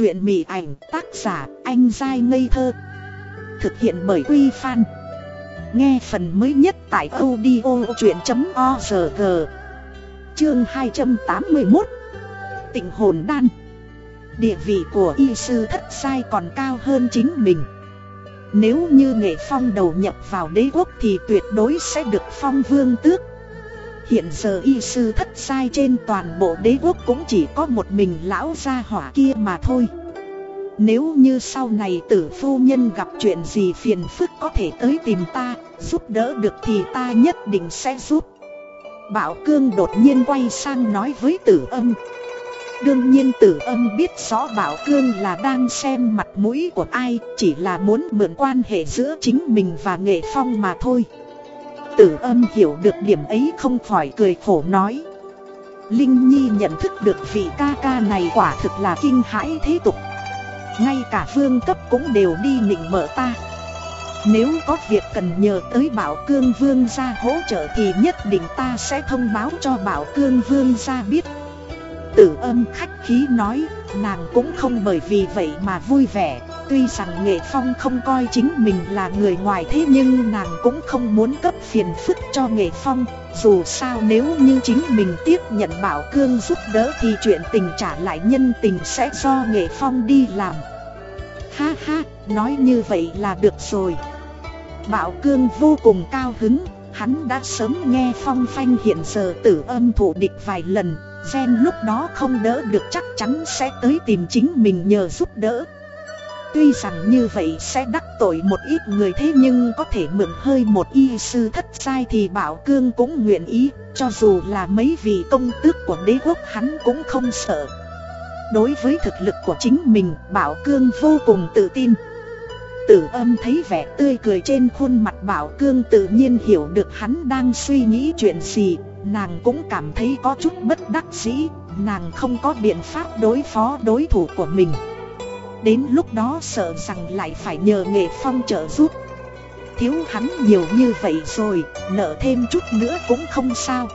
Chuyện mị ảnh tác giả anh dai ngây thơ, Thực hiện bởi Quy Phan. Nghe phần mới nhất tại audio chuyện.org Chương 281 Tịnh hồn đan. Địa vị của y sư thất sai còn cao hơn chính mình. Nếu như nghệ phong đầu nhập vào đế quốc thì tuyệt đối sẽ được phong vương tước. Hiện giờ y sư thất sai trên toàn bộ đế quốc cũng chỉ có một mình lão gia hỏa kia mà thôi. Nếu như sau này tử phu nhân gặp chuyện gì phiền phức có thể tới tìm ta, Giúp đỡ được thì ta nhất định sẽ giúp. Bảo cương đột nhiên quay sang nói với tử âm. Đương nhiên tử âm biết rõ Bảo Cương là đang xem mặt mũi của ai, Chỉ là muốn mượn quan hệ giữa chính mình và nghệ phong mà thôi. Tử âm hiểu được điểm ấy không khỏi cười khổ nói. Linh Nhi nhận thức được vị ca ca này quả thực là kinh hãi thế tục. Ngay cả vương cấp cũng đều đi nịnh mở ta. Nếu có việc cần nhờ tới Bảo Cương Vương ra hỗ trợ thì nhất định ta sẽ thông báo cho Bảo Cương Vương ra biết. Tử âm khách khí nói, nàng cũng không bởi vì vậy mà vui vẻ. Tuy rằng Nghệ Phong không coi chính mình là người ngoài thế nhưng nàng cũng không muốn cấp phiền phức cho Nghệ Phong. Dù sao nếu như chính mình tiếp nhận Bảo Cương giúp đỡ thì chuyện tình trả lại nhân tình sẽ do Nghệ Phong đi làm. Ha ha, nói như vậy là được rồi. Bảo Cương vô cùng cao hứng Hắn đã sớm nghe phong phanh hiện giờ tử âm thủ địch vài lần Gen lúc đó không đỡ được chắc chắn sẽ tới tìm chính mình nhờ giúp đỡ. Tuy rằng như vậy sẽ đắc tội một ít người thế nhưng có thể mượn hơi một y sư thất sai thì Bảo Cương cũng nguyện ý, Cho dù là mấy vị công tước của đế quốc hắn cũng không sợ. Đối với thực lực của chính mình, Bảo Cương vô cùng tự tin. Tử âm thấy vẻ tươi cười trên khuôn mặt Bảo Cương tự nhiên hiểu được hắn đang suy nghĩ chuyện gì, Nàng cũng cảm thấy có chút bất đắc dĩ, Nàng không có biện pháp đối phó đối thủ của mình. Đến lúc đó sợ rằng lại phải nhờ nghệ phong trợ giúp. Thiếu hắn nhiều như vậy rồi, nợ thêm chút nữa cũng không sao.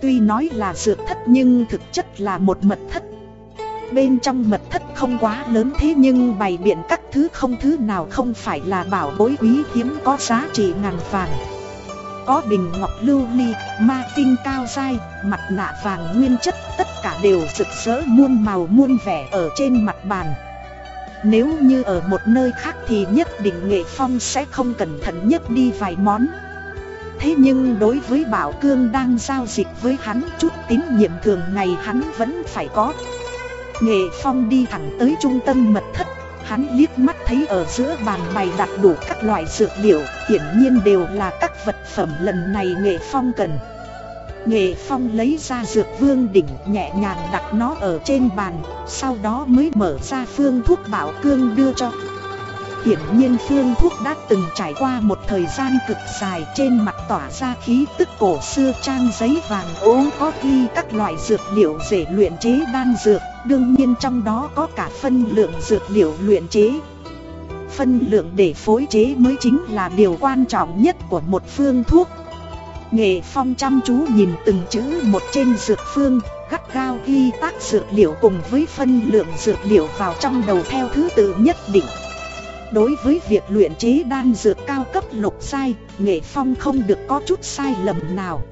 Tuy nói là dược thất nhưng thực chất là một mật thất. Bên trong mật thất không quá lớn thế nhưng bày biện các thứ không thứ nào không phải là bảo bối quý hiếm có giá trị ngàn vàng. Có bình ngọc lưu ly, ma tinh cao dai, mặt nạ vàng nguyên chất tất cả đều rực rỡ muôn màu muôn vẻ ở trên mặt bàn nếu như ở một nơi khác thì nhất định Nghệ Phong sẽ không cẩn thận nhất đi vài món. Thế nhưng đối với Bảo Cương đang giao dịch với hắn chút tín nhiệm thường ngày hắn vẫn phải có. Nghệ Phong đi thẳng tới trung tâm mật thất, Hắn liếc mắt thấy ở giữa bàn bày đặt đủ các loại dược liệu, Hiển nhiên đều là các vật phẩm lần này Nghệ Phong cần. Nghệ Phong lấy ra dược vương đỉnh nhẹ nhàng đặt nó ở trên bàn, Sau đó mới mở ra phương thuốc bảo cương đưa cho. Hiển nhiên phương thuốc đã từng trải qua một thời gian cực dài Trên mặt tỏa ra khí tức cổ xưa trang giấy vàng ố có ghi các loại dược liệu để luyện chế đan dược, Đương nhiên trong đó có cả phân lượng dược liệu luyện chế. Phân lượng để phối chế mới chính là điều quan trọng nhất của một phương thuốc. Nghệ Phong chăm chú nhìn từng chữ một trên dược phương, gắt gao ghi tác dược liệu cùng với phân lượng dược liệu vào trong đầu theo thứ tự nhất định. Đối với việc luyện chế đan dược cao cấp lục sai, Nghệ Phong không được có chút sai lầm nào.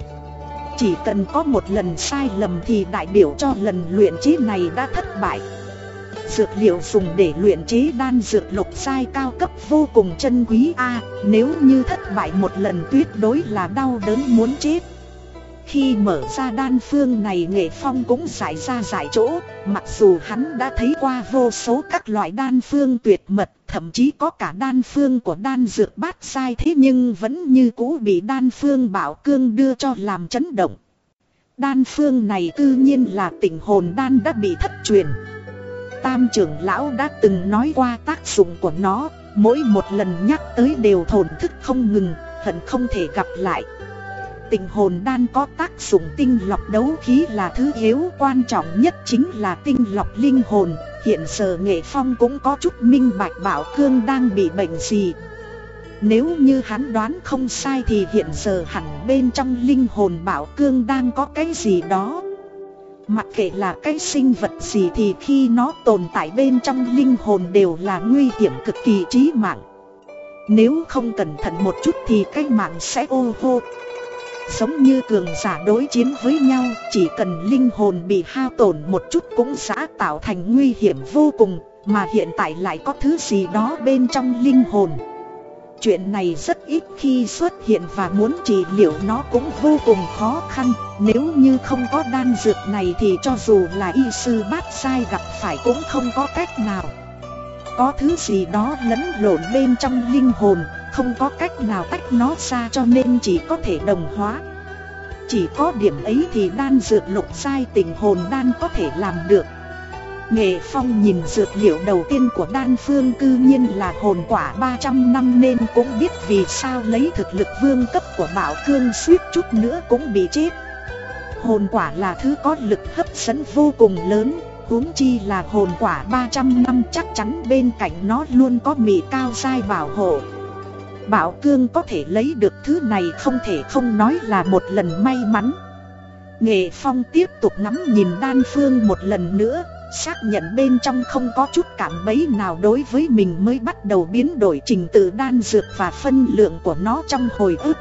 Chỉ cần có một lần sai lầm thì đại biểu cho lần luyện chế này đã thất bại. Dược liệu dùng để luyện chế đan dược lục sai cao cấp vô cùng chân quý a, Nếu như thất bại một lần tuyệt đối là đau đớn muốn chết. Khi mở ra đan phương này nghệ phong cũng giải ra giải chỗ, Mặc dù hắn đã thấy qua vô số các loại đan phương tuyệt mật, Thậm chí có cả đan phương của đan dược bát sai thế nhưng vẫn như cũ bị đan phương bảo cương đưa cho làm chấn động. Đan phương này tự nhiên là tình hồn đan đã bị thất truyền. Tam trưởng lão đã từng nói qua tác dụng của nó, Mỗi một lần nhắc tới đều thổn thức không ngừng, Hận không thể gặp lại. Tình hồn đan có tác dụng tinh lọc đấu khí là thứ yếu quan trọng nhất chính là tinh lọc linh hồn, Hiện giờ nghệ phong cũng có chút minh bạch bảo cương đang bị bệnh gì. Nếu như hắn đoán không sai thì hiện giờ hẳn bên trong linh hồn bảo cương đang có cái gì đó. Mặc kệ là cái sinh vật gì thì khi nó tồn tại bên trong linh hồn đều là nguy hiểm cực kỳ chí mạng. Nếu không cẩn thận một chút thì cái mạng sẽ ô hô. Giống như cường giả đối chiến với nhau, Chỉ cần linh hồn bị hao tổn một chút cũng sẽ tạo thành nguy hiểm vô cùng, Mà hiện tại lại có thứ gì đó bên trong linh hồn. Chuyện này rất ít khi xuất hiện và muốn trị liệu nó cũng vô cùng khó khăn. Nếu như không có đan dược này thì cho dù là y sư bát sai gặp phải cũng không có cách nào. Có thứ gì đó lẫn lộn bên trong linh hồn, Không có cách nào tách nó ra cho nên chỉ có thể đồng hóa. Chỉ có điểm ấy thì đan dược lục sai tình hồn đan có thể làm được. Nghệ Phong nhìn dược liệu đầu tiên của đan phương cư nhiên là hồn quả 300 năm nên cũng biết vì sao lấy thực lực vương cấp của bảo cương suýt chút nữa cũng bị chết. Hồn quả là thứ có lực hấp dẫn vô cùng lớn, huống chi là hồn quả 300 năm chắc chắn bên cạnh nó luôn có mị cao dai bảo hộ. Bảo cương có thể lấy được thứ này không thể không nói là một lần may mắn. Nghệ Phong tiếp tục ngắm nhìn đan phương một lần nữa, Xác nhận bên trong không có chút cảm bấy nào đối với mình mới bắt đầu biến đổi trình tự đan dược và phân lượng của nó trong hồi ức.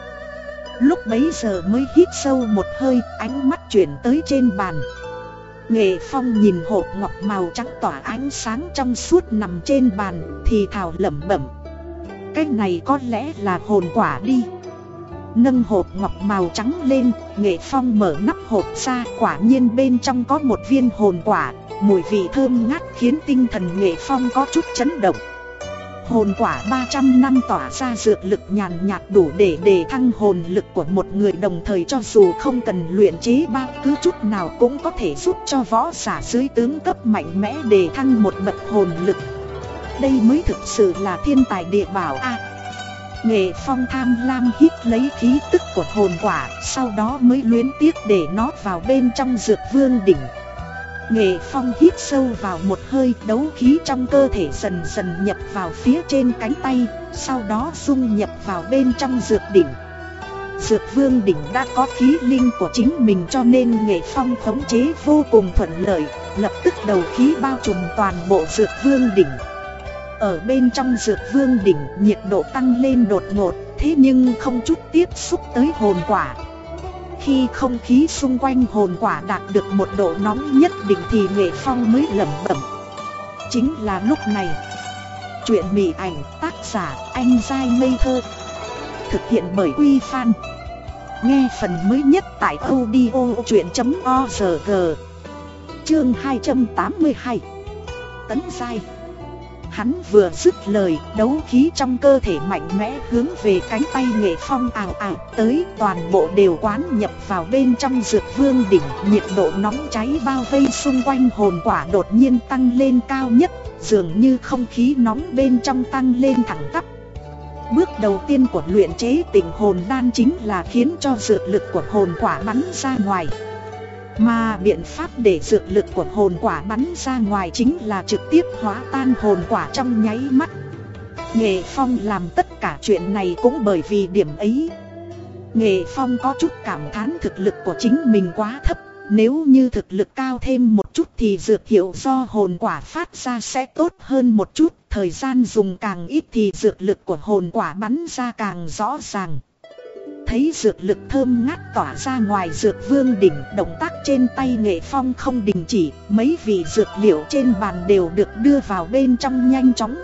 Lúc bấy giờ mới hít sâu một hơi ánh mắt chuyển tới trên bàn. Nghệ Phong nhìn hộp ngọc màu trắng tỏa ánh sáng trong suốt nằm trên bàn thì thào lẩm bẩm. Cái này có lẽ là hồn quả đi. Nâng hộp ngọc màu trắng lên, nghệ phong mở nắp hộp ra quả nhiên bên trong có một viên hồn quả. Mùi vị thơm ngát khiến tinh thần nghệ phong có chút chấn động. Hồn quả 300 năm tỏa ra dược lực nhàn nhạt đủ để đề thăng hồn lực của một người đồng thời cho dù không cần luyện chế ba cứ chút nào cũng có thể giúp cho võ giả dưới tướng cấp mạnh mẽ đề thăng một bậc hồn lực. Đây mới thực sự là thiên tài địa bảo a. Nghệ phong tham lam hít lấy khí tức của hồn quả, Sau đó mới luyến tiếc để nó vào bên trong dược vương đỉnh. Nghệ phong hít sâu vào một hơi, đấu khí trong cơ thể dần dần nhập vào phía trên cánh tay, Sau đó dung nhập vào bên trong dược đỉnh. Dược vương đỉnh đã có khí linh của chính mình cho nên nghệ phong khống chế vô cùng thuận lợi, Lập tức đầu khí bao trùm toàn bộ dược vương đỉnh. Ở bên trong dược vương đỉnh, nhiệt độ tăng lên đột ngột, Thế nhưng không chút tiếp xúc tới hồn quả. Khi không khí xung quanh hồn quả đạt được một độ nóng nhất định thì nghệ phong mới lẩm bẩm. Chính là lúc này, Chuyện mị ảnh tác giả anh dai ngây thơ Thực hiện bởi Uy Fan Nghe phần mới nhất tại audio chuyện.org Chương 282 Tấn Giai. Hắn vừa dứt lời, đấu khí trong cơ thể mạnh mẽ hướng về cánh tay nghệ phong ảo ảo tới toàn bộ đều quán nhập vào bên trong dược vương đỉnh nhiệt độ nóng cháy bao vây xung quanh hồn quả đột nhiên tăng lên cao nhất dường như không khí nóng bên trong tăng lên thẳng tắp. Bước đầu tiên của luyện chế tình hồn đan chính là khiến cho dược lực của hồn quả bắn ra ngoài mà biện pháp để dược lực của hồn quả bắn ra ngoài chính là trực tiếp hóa tan hồn quả trong nháy mắt. Nghệ Phong làm tất cả chuyện này cũng bởi vì điểm ấy. Nghệ Phong có chút cảm thán thực lực của chính mình quá thấp. Nếu như thực lực cao thêm một chút thì dược hiệu do hồn quả phát ra sẽ tốt hơn một chút. Thời gian dùng càng ít thì dược lực của hồn quả bắn ra càng rõ ràng thấy dược lực thơm ngát tỏa ra ngoài dược vương đỉnh, Động tác trên tay nghệ phong không đình chỉ, Mấy vị dược liệu trên bàn đều được đưa vào bên trong nhanh chóng.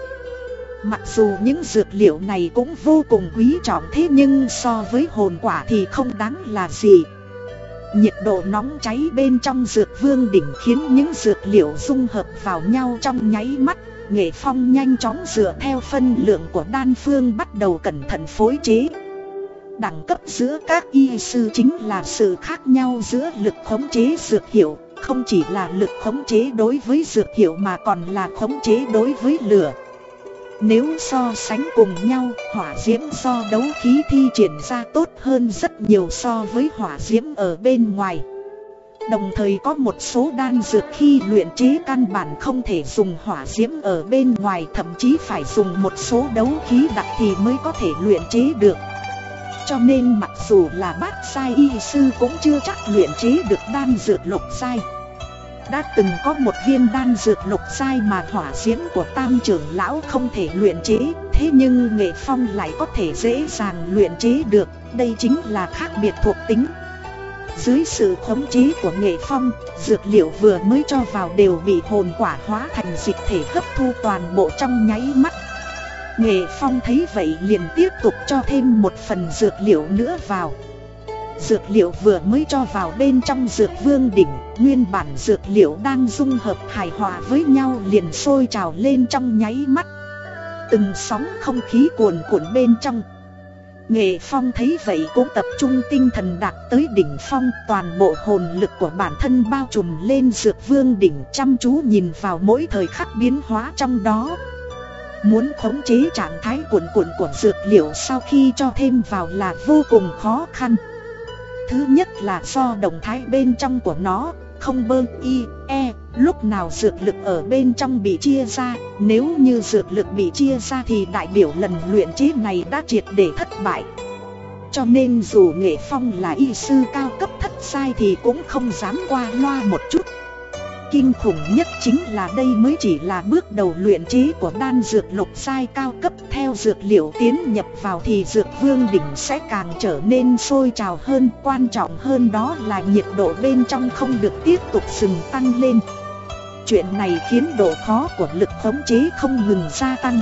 Mặc dù những dược liệu này cũng vô cùng quý trọng thế nhưng so với hồn quả thì không đáng là gì. Nhiệt độ nóng cháy bên trong dược vương đỉnh khiến những dược liệu dung hợp vào nhau trong nháy mắt, Nghệ phong nhanh chóng dựa theo phân lượng của đan phương bắt đầu cẩn thận phối chế. Đẳng cấp giữa các y sư chính là sự khác nhau giữa lực khống chế dược hiệu, không chỉ là lực khống chế đối với dược hiệu mà còn là khống chế đối với lửa. Nếu so sánh cùng nhau, hỏa diễm do đấu khí thi triển ra tốt hơn rất nhiều so với hỏa diễm ở bên ngoài. Đồng thời có một số đan dược khi luyện chế căn bản không thể dùng hỏa diễm ở bên ngoài thậm chí phải dùng một số đấu khí đặc thì mới có thể luyện chế được. Cho nên mặc dù là bát sai y sư cũng chưa chắc luyện chế được đan dược lục sai Đã từng có một viên đan dược lục sai mà hỏa diễm của tam trưởng lão không thể luyện chế Thế nhưng nghệ phong lại có thể dễ dàng luyện chế được Đây chính là khác biệt thuộc tính dưới sự khống chế của nghệ phong, dược liệu vừa mới cho vào đều bị hồn quả hóa thành dịch thể hấp thu toàn bộ trong nháy mắt. Nghệ phong thấy vậy liền tiếp tục cho thêm một phần dược liệu nữa vào. Dược liệu vừa mới cho vào bên trong dược vương đỉnh, nguyên bản dược liệu đang dung hợp hài hòa với nhau liền sôi trào lên trong nháy mắt. Từng sóng không khí cuồn cuộn bên trong. Nghệ Phong thấy vậy cũng tập trung tinh thần đạt tới đỉnh phong Toàn bộ hồn lực của bản thân bao trùm lên dược vương đỉnh chăm chú nhìn vào mỗi thời khắc biến hóa trong đó Muốn khống chế trạng thái cuộn cuộn của dược liệu sau khi cho thêm vào là vô cùng khó khăn Thứ nhất là do động thái bên trong của nó không bơ y, e, lúc nào dược lực ở bên trong bị chia ra, nếu như dược lực bị chia ra thì đại biểu lần luyện chế này đã triệt để thất bại. Cho nên dù nghệ phong là y sư cao cấp thất sai thì cũng không dám qua loa một chút. Kinh khủng nhất chính là đây mới chỉ là bước đầu luyện chế của đan dược lục sai cao cấp. Theo dược liệu tiến nhập vào thì dược vương đỉnh sẽ càng trở nên sôi trào hơn. Quan trọng hơn đó là nhiệt độ bên trong không được tiếp tục dừng tăng lên. Chuyện này khiến độ khó của lực khống chế không ngừng gia tăng.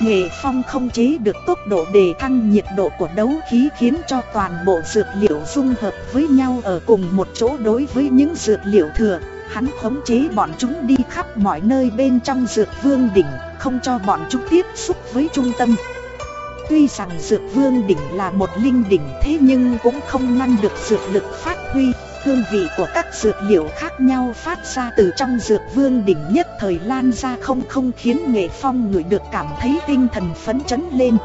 Nghệ phong không chế được tốc độ đề thăng nhiệt độ của đấu khí khiến cho toàn bộ dược liệu dung hợp với nhau ở cùng một chỗ đối với những dược liệu thừa. Hắn khống chế bọn chúng đi khắp mọi nơi bên trong dược vương đỉnh, Không cho bọn chúng tiếp xúc với trung tâm. Tuy rằng dược vương đỉnh là một linh đỉnh thế nhưng cũng không ngăn được dược lực phát huy, Hương vị của các dược liệu khác nhau phát ra từ trong dược vương đỉnh nhất thời lan ra không không khiến nghệ phong người được cảm thấy tinh thần phấn chấn lên.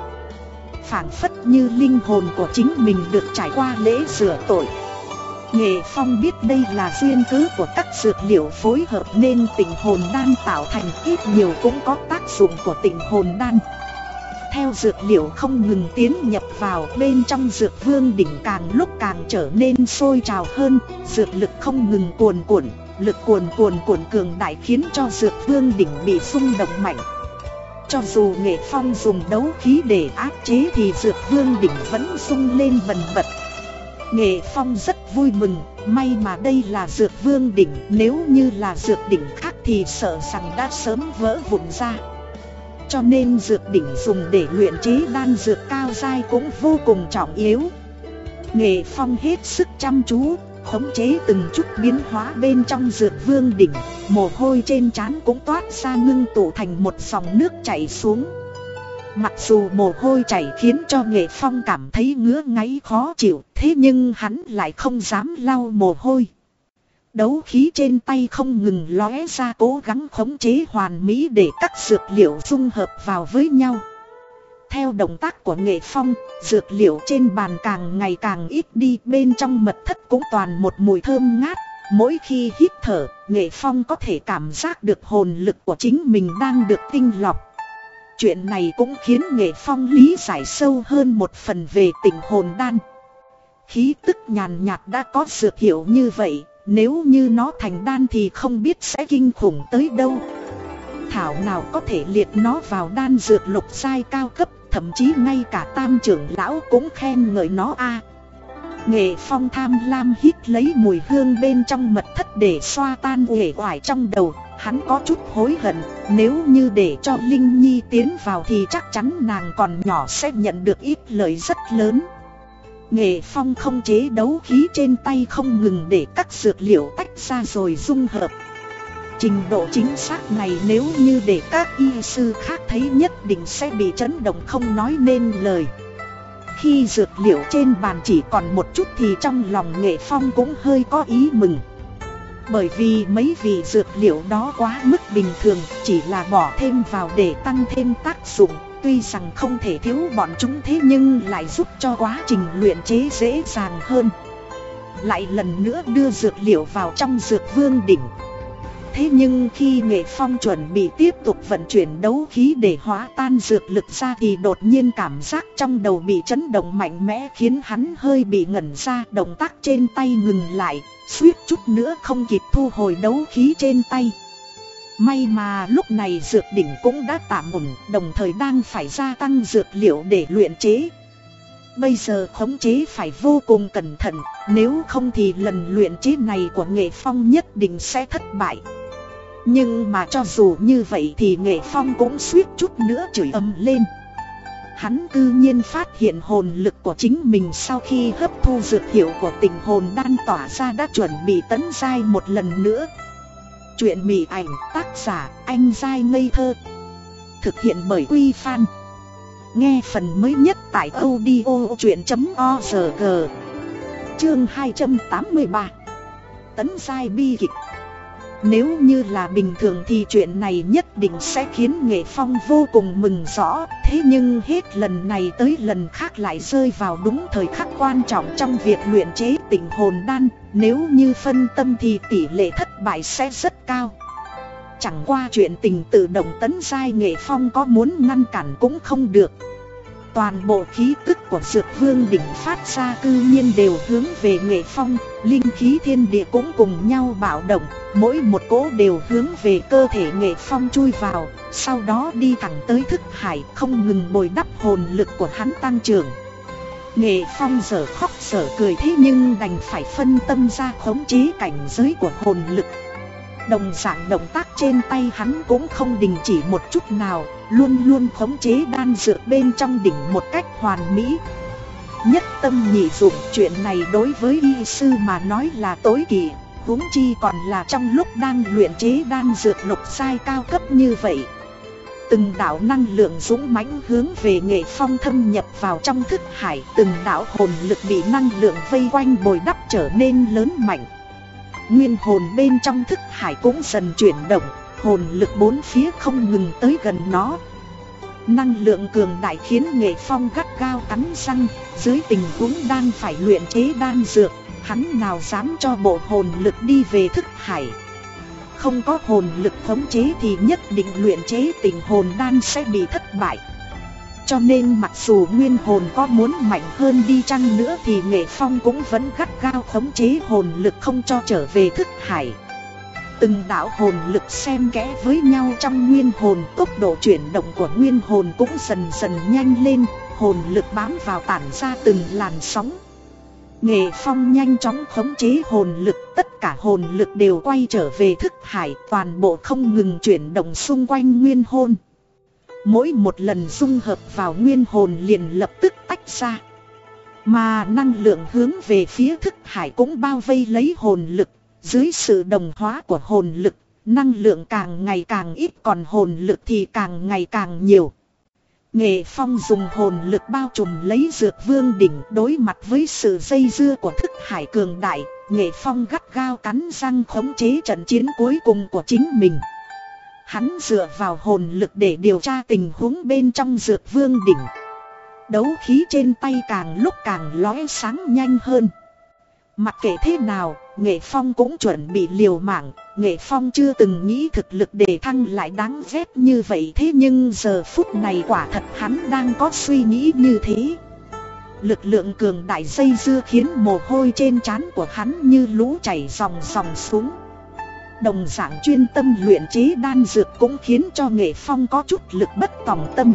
Phảng phất như linh hồn của chính mình được trải qua lễ rửa tội. Nghệ Phong biết đây là duyên cớ của các dược liệu phối hợp nên tình hồn đan tạo thành ít nhiều cũng có tác dụng của tình hồn đan. Theo dược liệu không ngừng tiến nhập vào bên trong dược vương đỉnh càng lúc càng trở nên sôi trào hơn, dược lực không ngừng cuồn cuộn, lực cuồn cuồn cuộn cường đại khiến cho dược vương đỉnh bị xung động mạnh. Cho dù nghệ phong dùng đấu khí để áp chế thì dược vương đỉnh vẫn sung lên bần bật Nghệ Phong rất vui mừng, may mà đây là dược vương đỉnh, nếu như là dược đỉnh khác thì sợ rằng đã sớm vỡ vụn ra. Cho nên dược đỉnh dùng để luyện chế đan dược cao dai cũng vô cùng trọng yếu. Nghệ Phong hết sức chăm chú, khống chế từng chút biến hóa bên trong dược vương đỉnh, mồ hôi trên trán cũng toát ra ngưng tụ thành một dòng nước chảy xuống. Mặc dù mồ hôi chảy khiến cho nghệ phong cảm thấy ngứa ngáy khó chịu Thế nhưng hắn lại không dám lau mồ hôi. Đấu khí trên tay không ngừng lóe ra cố gắng khống chế hoàn mỹ để các dược liệu dung hợp vào với nhau. Theo động tác của nghệ phong, dược liệu trên bàn càng ngày càng ít đi Bên trong mật thất cũng toàn một mùi thơm ngát. Mỗi khi hít thở, nghệ phong có thể cảm giác được hồn lực của chính mình đang được tinh lọc. Chuyện này cũng khiến nghệ phong lý giải sâu hơn một phần về tình hồn đan. Khí tức nhàn nhạt đã có dược hiệu như vậy, nếu như nó thành đan thì không biết sẽ kinh khủng tới đâu. Thảo nào có thể liệt nó vào đan dược lục sai cao cấp, thậm chí ngay cả tam trưởng lão cũng khen ngợi nó a. Nghệ phong tham lam hít lấy mùi hương bên trong mật thất để xoa tan uể oải trong đầu, Hắn có chút hối hận, nếu như để cho Linh Nhi tiến vào thì chắc chắn nàng còn nhỏ sẽ nhận được ít lợi rất lớn. Nghệ phong không chế đấu khí trên tay không ngừng để các dược liệu tách ra rồi dung hợp. Trình độ chính xác này nếu như để các y sư khác thấy nhất định sẽ bị chấn động không nói nên lời. Khi dược liệu trên bàn chỉ còn một chút thì trong lòng nghệ phong cũng hơi có ý mừng. Bởi vì mấy vị dược liệu đó quá mức bình thường, Chỉ là bỏ thêm vào để tăng thêm tác dụng. Tuy rằng không thể thiếu bọn chúng thế nhưng lại giúp cho quá trình luyện chế dễ dàng hơn. Lại lần nữa đưa dược liệu vào trong dược vương đỉnh. Thế nhưng khi Nghệ Phong chuẩn bị tiếp tục vận chuyển đấu khí để hóa tan dược lực ra thì đột nhiên cảm giác trong đầu bị chấn động mạnh mẽ khiến hắn hơi bị ngẩn ra động tác trên tay ngừng lại, suýt chút nữa không kịp thu hồi đấu khí trên tay. May mà lúc này dược đỉnh cũng đã tạm ổn, đồng thời đang phải gia tăng dược liệu để luyện chế. Bây giờ khống chế phải vô cùng cẩn thận, nếu không thì lần luyện chế này của nghệ phong nhất định sẽ thất bại. Nhưng mà cho dù như vậy thì nghệ phong cũng suýt chút nữa chửi ầm lên. Hắn cư nhiên phát hiện hồn lực của chính mình sau khi hấp thu dược hiệu của tình hồn đan tỏa ra đã chuẩn bị tấn giai một lần nữa. Chuyện mỉ ảnh tác giả anh giai ngây thơ. Thực hiện bởi Quy Phan. Nghe phần mới nhất tại audio chuyện.org Chương 283 Tấn giai bi kịch nếu như là bình thường thì chuyện này nhất định sẽ khiến Nghệ Phong vô cùng mừng rõ. Thế nhưng hết lần này tới lần khác lại rơi vào đúng thời khắc quan trọng trong việc luyện chế tình hồn đan. Nếu như phân tâm thì tỷ lệ thất bại sẽ rất cao. Chẳng qua chuyện tình tự động tấn giai Nghệ Phong có muốn ngăn cản cũng không được. Toàn bộ khí tức của dược vương đỉnh phát ra cư nhiên đều hướng về nghệ phong, linh khí thiên địa cũng cùng nhau bạo động, mỗi một cỗ đều hướng về cơ thể nghệ phong chui vào, sau đó đi thẳng tới thức hải không ngừng bồi đắp hồn lực của hắn tăng trưởng. Nghệ phong giờ khóc giờ cười thế nhưng đành phải phân tâm ra khống chế cảnh giới của hồn lực Đồng dạng động tác trên tay hắn cũng không đình chỉ một chút nào, Luôn luôn khống chế đan dược bên trong đỉnh một cách hoàn mỹ. Nhất tâm nhị dụng, chuyện này đối với y sư mà nói là tối kỵ, huống chi còn là trong lúc đang luyện chế đan dược lục sai cao cấp như vậy. Từng đạo năng lượng dũng mãnh hướng về nghệ phong thâm nhập vào trong thức hải, Từng đạo hồn lực bị năng lượng vây quanh bồi đắp trở nên lớn mạnh. Nguyên hồn bên trong thức hải cũng dần chuyển động, hồn lực bốn phía không ngừng tới gần nó. Năng lượng cường đại khiến nghệ phong gắt gao cắn răng, dưới tình huống đang phải luyện chế đan dược, hắn nào dám cho bộ hồn lực đi về thức hải. Không có hồn lực khống chế thì nhất định luyện chế tình hồn đan sẽ bị thất bại. Cho nên mặc dù nguyên hồn có muốn mạnh hơn đi chăng nữa thì nghệ phong cũng vẫn gắt gao khống chế hồn lực không cho trở về thức hải. Từng đạo hồn lực xem kẽ với nhau trong nguyên hồn tốc độ chuyển động của nguyên hồn cũng dần dần nhanh lên, hồn lực bám vào tản ra từng làn sóng. Nghệ phong nhanh chóng khống chế hồn lực, tất cả hồn lực đều quay trở về thức hải, toàn bộ không ngừng chuyển động xung quanh nguyên hồn. Mỗi một lần dung hợp vào nguyên hồn liền lập tức tách ra. Mà năng lượng hướng về phía thức hải cũng bao vây lấy hồn lực. Dưới sự đồng hóa của hồn lực, Năng lượng càng ngày càng ít còn hồn lực thì càng ngày càng nhiều. Nghệ Phong dùng hồn lực bao trùm lấy dược vương đỉnh đối mặt với sự dây dưa của thức hải cường đại. Nghệ Phong gắt gao cắn răng khống chế trận chiến cuối cùng của chính mình. Hắn dựa vào hồn lực để điều tra tình huống bên trong dược vương đỉnh. Đấu khí trên tay càng lúc càng lóe sáng nhanh hơn. Mặc kệ thế nào, Nghệ Phong cũng chuẩn bị liều mạng, Nghệ Phong chưa từng nghĩ thực lực để thăng lại đáng ghét như vậy thế nhưng giờ phút này quả thật hắn đang có suy nghĩ như thế. Lực lượng cường đại dây dưa khiến mồ hôi trên trán của hắn như lũ chảy dòng dòng xuống. Đồng dạng chuyên tâm luyện chế đan dược cũng khiến cho nghệ phong có chút lực bất tòng tâm.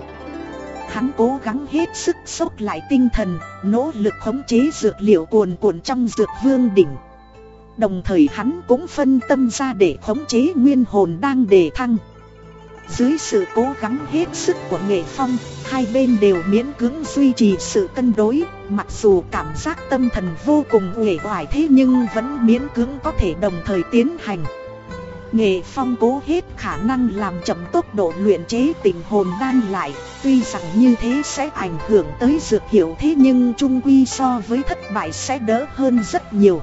Hắn cố gắng hết sức sốc lại tinh thần, nỗ lực khống chế dược liệu cuồn cuộn trong dược vương đỉnh. Đồng thời hắn cũng phân tâm ra để khống chế nguyên hồn đang đề thăng. Dưới sự cố gắng hết sức của nghệ phong, hai bên đều miễn cưỡng duy trì sự cân đối Mặc dù cảm giác tâm thần vô cùng uể oải thế nhưng vẫn miễn cưỡng có thể đồng thời tiến hành. Nghệ Phong cố hết khả năng làm chậm tốc độ luyện chế tình hồn đan lại, Tuy rằng như thế sẽ ảnh hưởng tới dược hiệu thế nhưng trung quy so với thất bại sẽ đỡ hơn rất nhiều.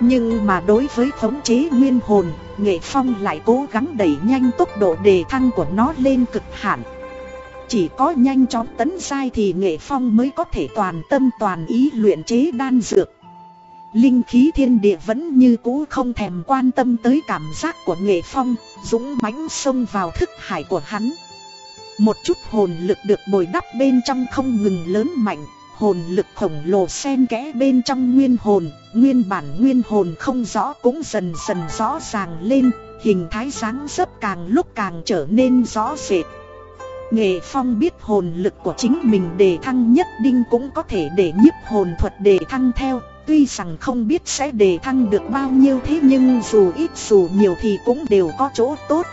Nhưng mà đối với khống chế nguyên hồn, Nghệ Phong lại cố gắng đẩy nhanh tốc độ đề thăng của nó lên cực hạn. Chỉ có nhanh chóng tấn sai thì Nghệ Phong mới có thể toàn tâm toàn ý luyện chế đan dược. Linh khí thiên địa vẫn như cũ không thèm quan tâm tới cảm giác của nghệ phong, dũng mãnh xông vào thức hải của hắn. Một chút hồn lực được bồi đắp bên trong không ngừng lớn mạnh, hồn lực khổng lồ xen kẽ bên trong nguyên hồn, nguyên bản nguyên hồn không rõ cũng dần dần rõ ràng lên, hình thái sáng dấp càng lúc càng trở nên rõ rệt. Nghệ Phong biết hồn lực của chính mình đề thăng nhất định cũng có thể để nhiếp hồn thuật đề thăng theo, tuy rằng không biết sẽ đề thăng được bao nhiêu thế nhưng dù ít dù nhiều thì cũng đều có chỗ tốt.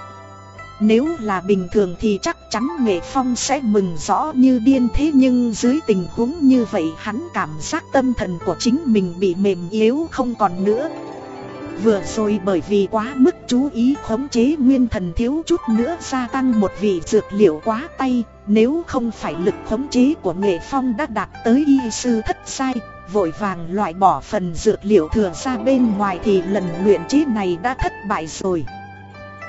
Nếu là bình thường thì chắc chắn Nghệ Phong sẽ mừng rõ như điên thế nhưng dưới tình huống như vậy hắn cảm giác tâm thần của chính mình bị mềm yếu không còn nữa. Vừa rồi bởi vì quá mức chú ý khống chế nguyên thần thiếu chút nữa gia tăng một vị dược liệu quá tay, Nếu không phải lực khống chế của nghệ phong đã đạt tới y sư thất sai Vội vàng loại bỏ phần dược liệu thừa ra bên ngoài thì lần luyện chế này đã thất bại rồi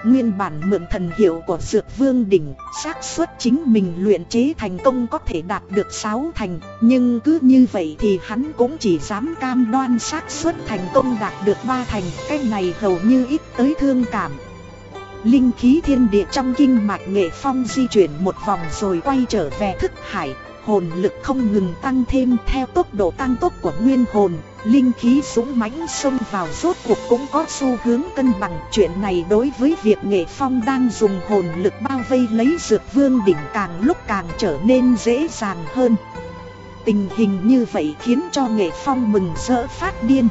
Nguyên bản mượn thần hiệu của Dược Vương Đỉnh, xác suất chính mình luyện chế thành công có thể đạt được 6 thành, nhưng cứ như vậy thì hắn cũng chỉ dám cam đoan xác suất thành công đạt được 3 thành, cái này hầu như ít tới thương cảm. Linh khí thiên địa trong kinh mạch nghệ phong di chuyển một vòng rồi quay trở về thức hải, hồn lực không ngừng tăng thêm theo tốc độ tăng tốc của nguyên hồn, linh khí súng mãnh xông vào rốt cuộc cũng có xu hướng cân bằng. Chuyện này đối với việc nghệ phong đang dùng hồn lực bao vây lấy dược vương đỉnh càng lúc càng trở nên dễ dàng hơn. Tình hình như vậy khiến cho nghệ phong mừng rỡ phát điên.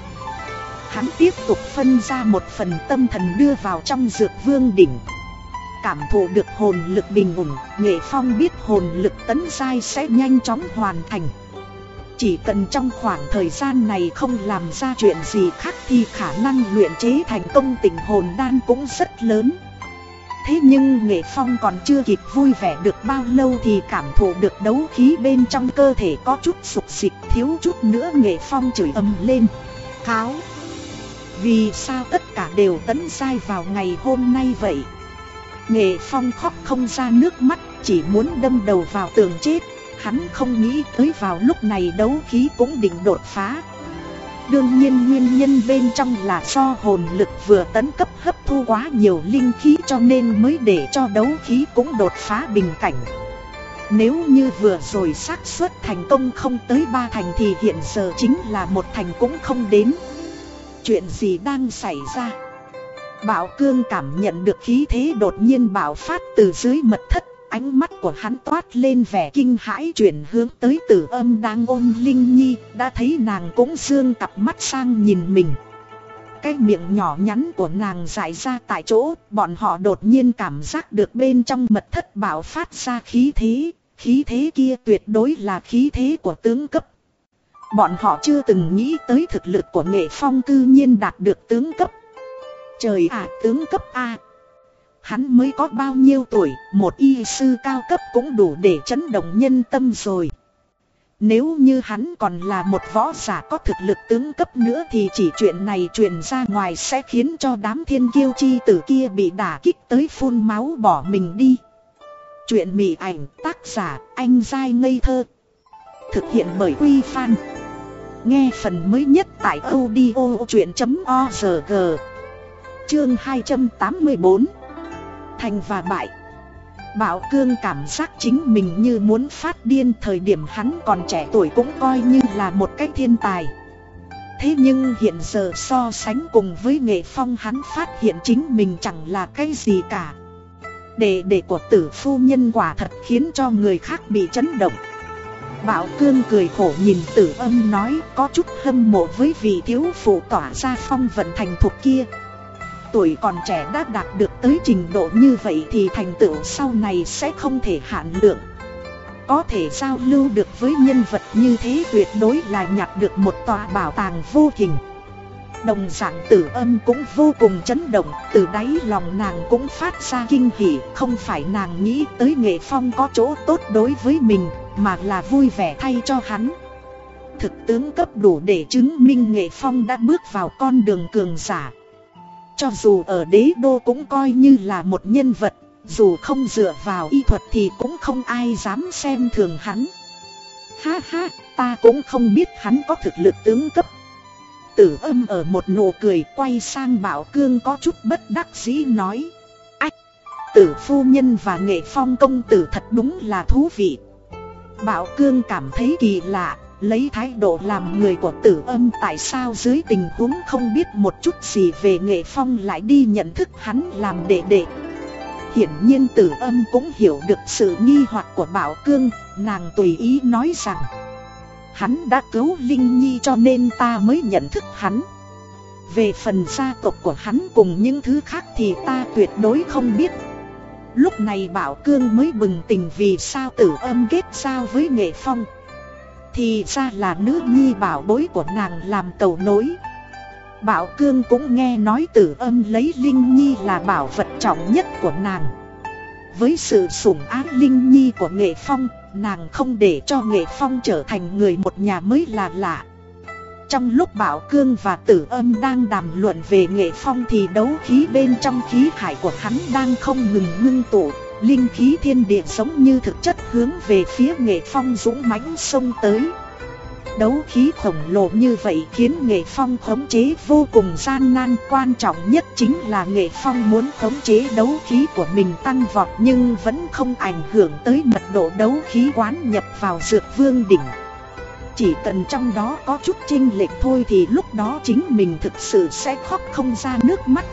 Hắn tiếp tục phân ra một phần tâm thần đưa vào trong dược vương đỉnh cảm thụ được hồn lực bình ổn, Nghệ Phong biết hồn lực tấn giai sẽ nhanh chóng hoàn thành. Chỉ cần trong khoảng thời gian này không làm ra chuyện gì khác thì khả năng luyện chế thành công tình hồn đan cũng rất lớn. Thế nhưng Nghệ Phong còn chưa kịp vui vẻ được bao lâu thì cảm thụ được đấu khí bên trong cơ thể có chút sụp xịt thiếu chút nữa Nghệ Phong chửi ầm lên. Kháo! Vì sao tất cả đều tấn sai vào ngày hôm nay vậy? Nghệ Phong khóc không ra nước mắt, chỉ muốn đâm đầu vào tường chết. Hắn không nghĩ tới vào lúc này đấu khí cũng định đột phá. Đương nhiên nguyên nhân bên trong là do hồn lực vừa tấn cấp hấp thu quá nhiều linh khí cho nên mới để cho đấu khí cũng đột phá bình cảnh. Nếu như vừa rồi xác suất thành công không tới ba thành thì hiện giờ chính là một thành cũng không đến. Chuyện gì đang xảy ra? Bảo cương cảm nhận được khí thế đột nhiên bạo phát từ dưới mật thất, Ánh mắt của hắn toát lên vẻ kinh hãi chuyển hướng tới tử âm đang ôm Linh Nhi, Đã thấy nàng cũng dương cặp mắt sang nhìn mình. Cái miệng nhỏ nhắn của nàng dài ra tại chỗ, Bọn họ đột nhiên cảm giác được bên trong mật thất bạo phát ra khí thế Khí thế kia tuyệt đối là khí thế của tướng cấp. Bọn họ chưa từng nghĩ tới thực lực của nghệ phong cư nhiên đạt được tướng cấp. Trời ạ, tướng cấp A. Hắn mới có bao nhiêu tuổi, Một y sư cao cấp cũng đủ để chấn động nhân tâm rồi. Nếu như hắn còn là một võ giả có thực lực tướng cấp nữa Thì chỉ chuyện này truyền ra ngoài sẽ khiến cho đám thiên kiêu chi tử kia bị đả kích tới phun máu bỏ mình đi. Chuyện mị ảnh, tác giả, anh dai ngây thơ. Thực hiện bởi Quy Phan. Nghe phần mới nhất tại audio chuyện.org Chương 284 Thành và bại. Bảo cương cảm giác chính mình như muốn phát điên, thời điểm hắn còn trẻ tuổi cũng coi như là một cái thiên tài. Thế nhưng hiện giờ so sánh cùng với nghệ phong hắn phát hiện chính mình chẳng là cái gì cả. Đệ đệ của tử phu nhân quả thật khiến cho người khác bị chấn động. Bảo cương cười khổ nhìn tử âm nói, có chút hâm mộ với vị thiếu phụ tỏa ra phong vận thành thục kia tuổi còn trẻ đã đạt được tới trình độ như vậy thì thành tựu sau này sẽ không thể hạn lượng. Có thể giao lưu được với nhân vật như thế tuyệt đối là nhặt được một tòa bảo tàng vô hình. Đồng dạng tử âm cũng vô cùng chấn động, từ đáy lòng nàng cũng phát ra kinh hỉ, không phải nàng nghĩ tới nghệ phong có chỗ tốt đối với mình, mà là vui vẻ thay cho hắn. Thực tướng cấp đủ để chứng minh nghệ phong đã bước vào con đường cường giả. Cho dù ở đế đô cũng coi như là một nhân vật, dù không dựa vào y thuật thì cũng không ai dám xem thường hắn. Ha ha, ta cũng không biết hắn có thực lực tướng cấp. Tử âm ở một nụ cười quay sang Bảo Cương có chút bất đắc dĩ nói Ách, tử phu nhân và nghệ phong công tử thật đúng là thú vị Bảo Cương cảm thấy kỳ lạ, Lấy thái độ làm người của tử âm tại sao dưới tình huống không biết một chút gì về nghệ phong lại đi nhận thức hắn làm đệ đệ. Hiển nhiên tử âm cũng hiểu được sự nghi hoặc của Bảo Cương, Nàng tùy ý nói rằng, Hắn đã cứu Linh Nhi cho nên ta mới nhận thức hắn. Về phần gia tộc của hắn cùng những thứ khác thì ta tuyệt đối không biết. Lúc này Bảo Cương mới bừng tỉnh vì sao tử âm kết giao với Nghệ Phong. Thì ra là nữ nhi bảo bối của nàng làm cầu nối. Bảo Cương cũng nghe nói tử âm lấy Linh Nhi là bảo vật trọng nhất của nàng. Với sự sủng ái Linh Nhi của Nghệ Phong, Nàng không để cho Nghệ Phong trở thành người một nhà mới là lạ. Trong lúc Bảo Cương và Tử Âm đang đàm luận về Nghệ Phong Thì đấu khí bên trong khí hải của hắn đang không ngừng ngưng tụ. Linh khí thiên địa giống như thực chất hướng về phía Nghệ Phong dũng mãnh sông tới. Đấu khí khổng lồ như vậy khiến Nghệ Phong khống chế vô cùng gian nan, Quan trọng nhất chính là Nghệ Phong muốn khống chế đấu khí của mình tăng vọt Nhưng vẫn không ảnh hưởng tới mật độ đấu khí quán nhập vào dược vương đỉnh. Chỉ cần trong đó có chút chinh lệch thôi thì lúc đó chính mình thực sự sẽ khóc không ra nước mắt.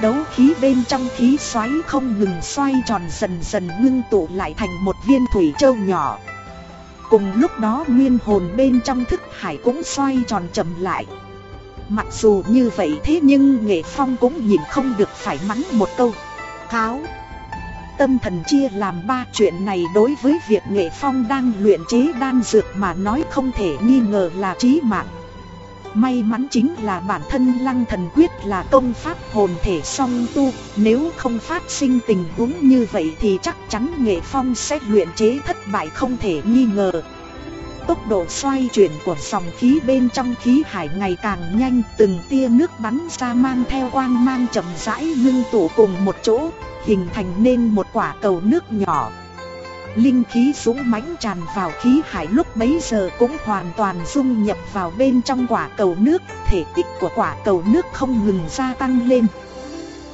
Đấu khí bên trong khí xoáy không ngừng xoay tròn dần dần ngưng tụ lại thành một viên thủy châu nhỏ. Cùng lúc đó nguyên hồn bên trong thức hải cũng xoay tròn chậm lại. Mặc dù như vậy thế nhưng nghệ phong cũng nhìn không được phải mắng một câu. Kháo. Tâm thần chia làm ba chuyện này đối với việc nghệ phong đang luyện chế đan dược mà nói không thể nghi ngờ là trí mạng. May mắn chính là bản thân lăng thần quyết là công pháp hồn thể song tu, Nếu không phát sinh tình huống như vậy thì chắc chắn nghệ phong sẽ luyện chế thất bại không thể nghi ngờ. Tốc độ xoay chuyển của dòng khí bên trong khí hải ngày càng nhanh Từng tia nước bắn ra mang theo quang mang chậm rãi ngưng tụ cùng một chỗ Hình thành nên một quả cầu nước nhỏ. Linh khí súng mãnh tràn vào khí hải lúc bấy giờ cũng hoàn toàn dung nhập vào bên trong quả cầu nước Thể tích của quả cầu nước không ngừng gia tăng lên.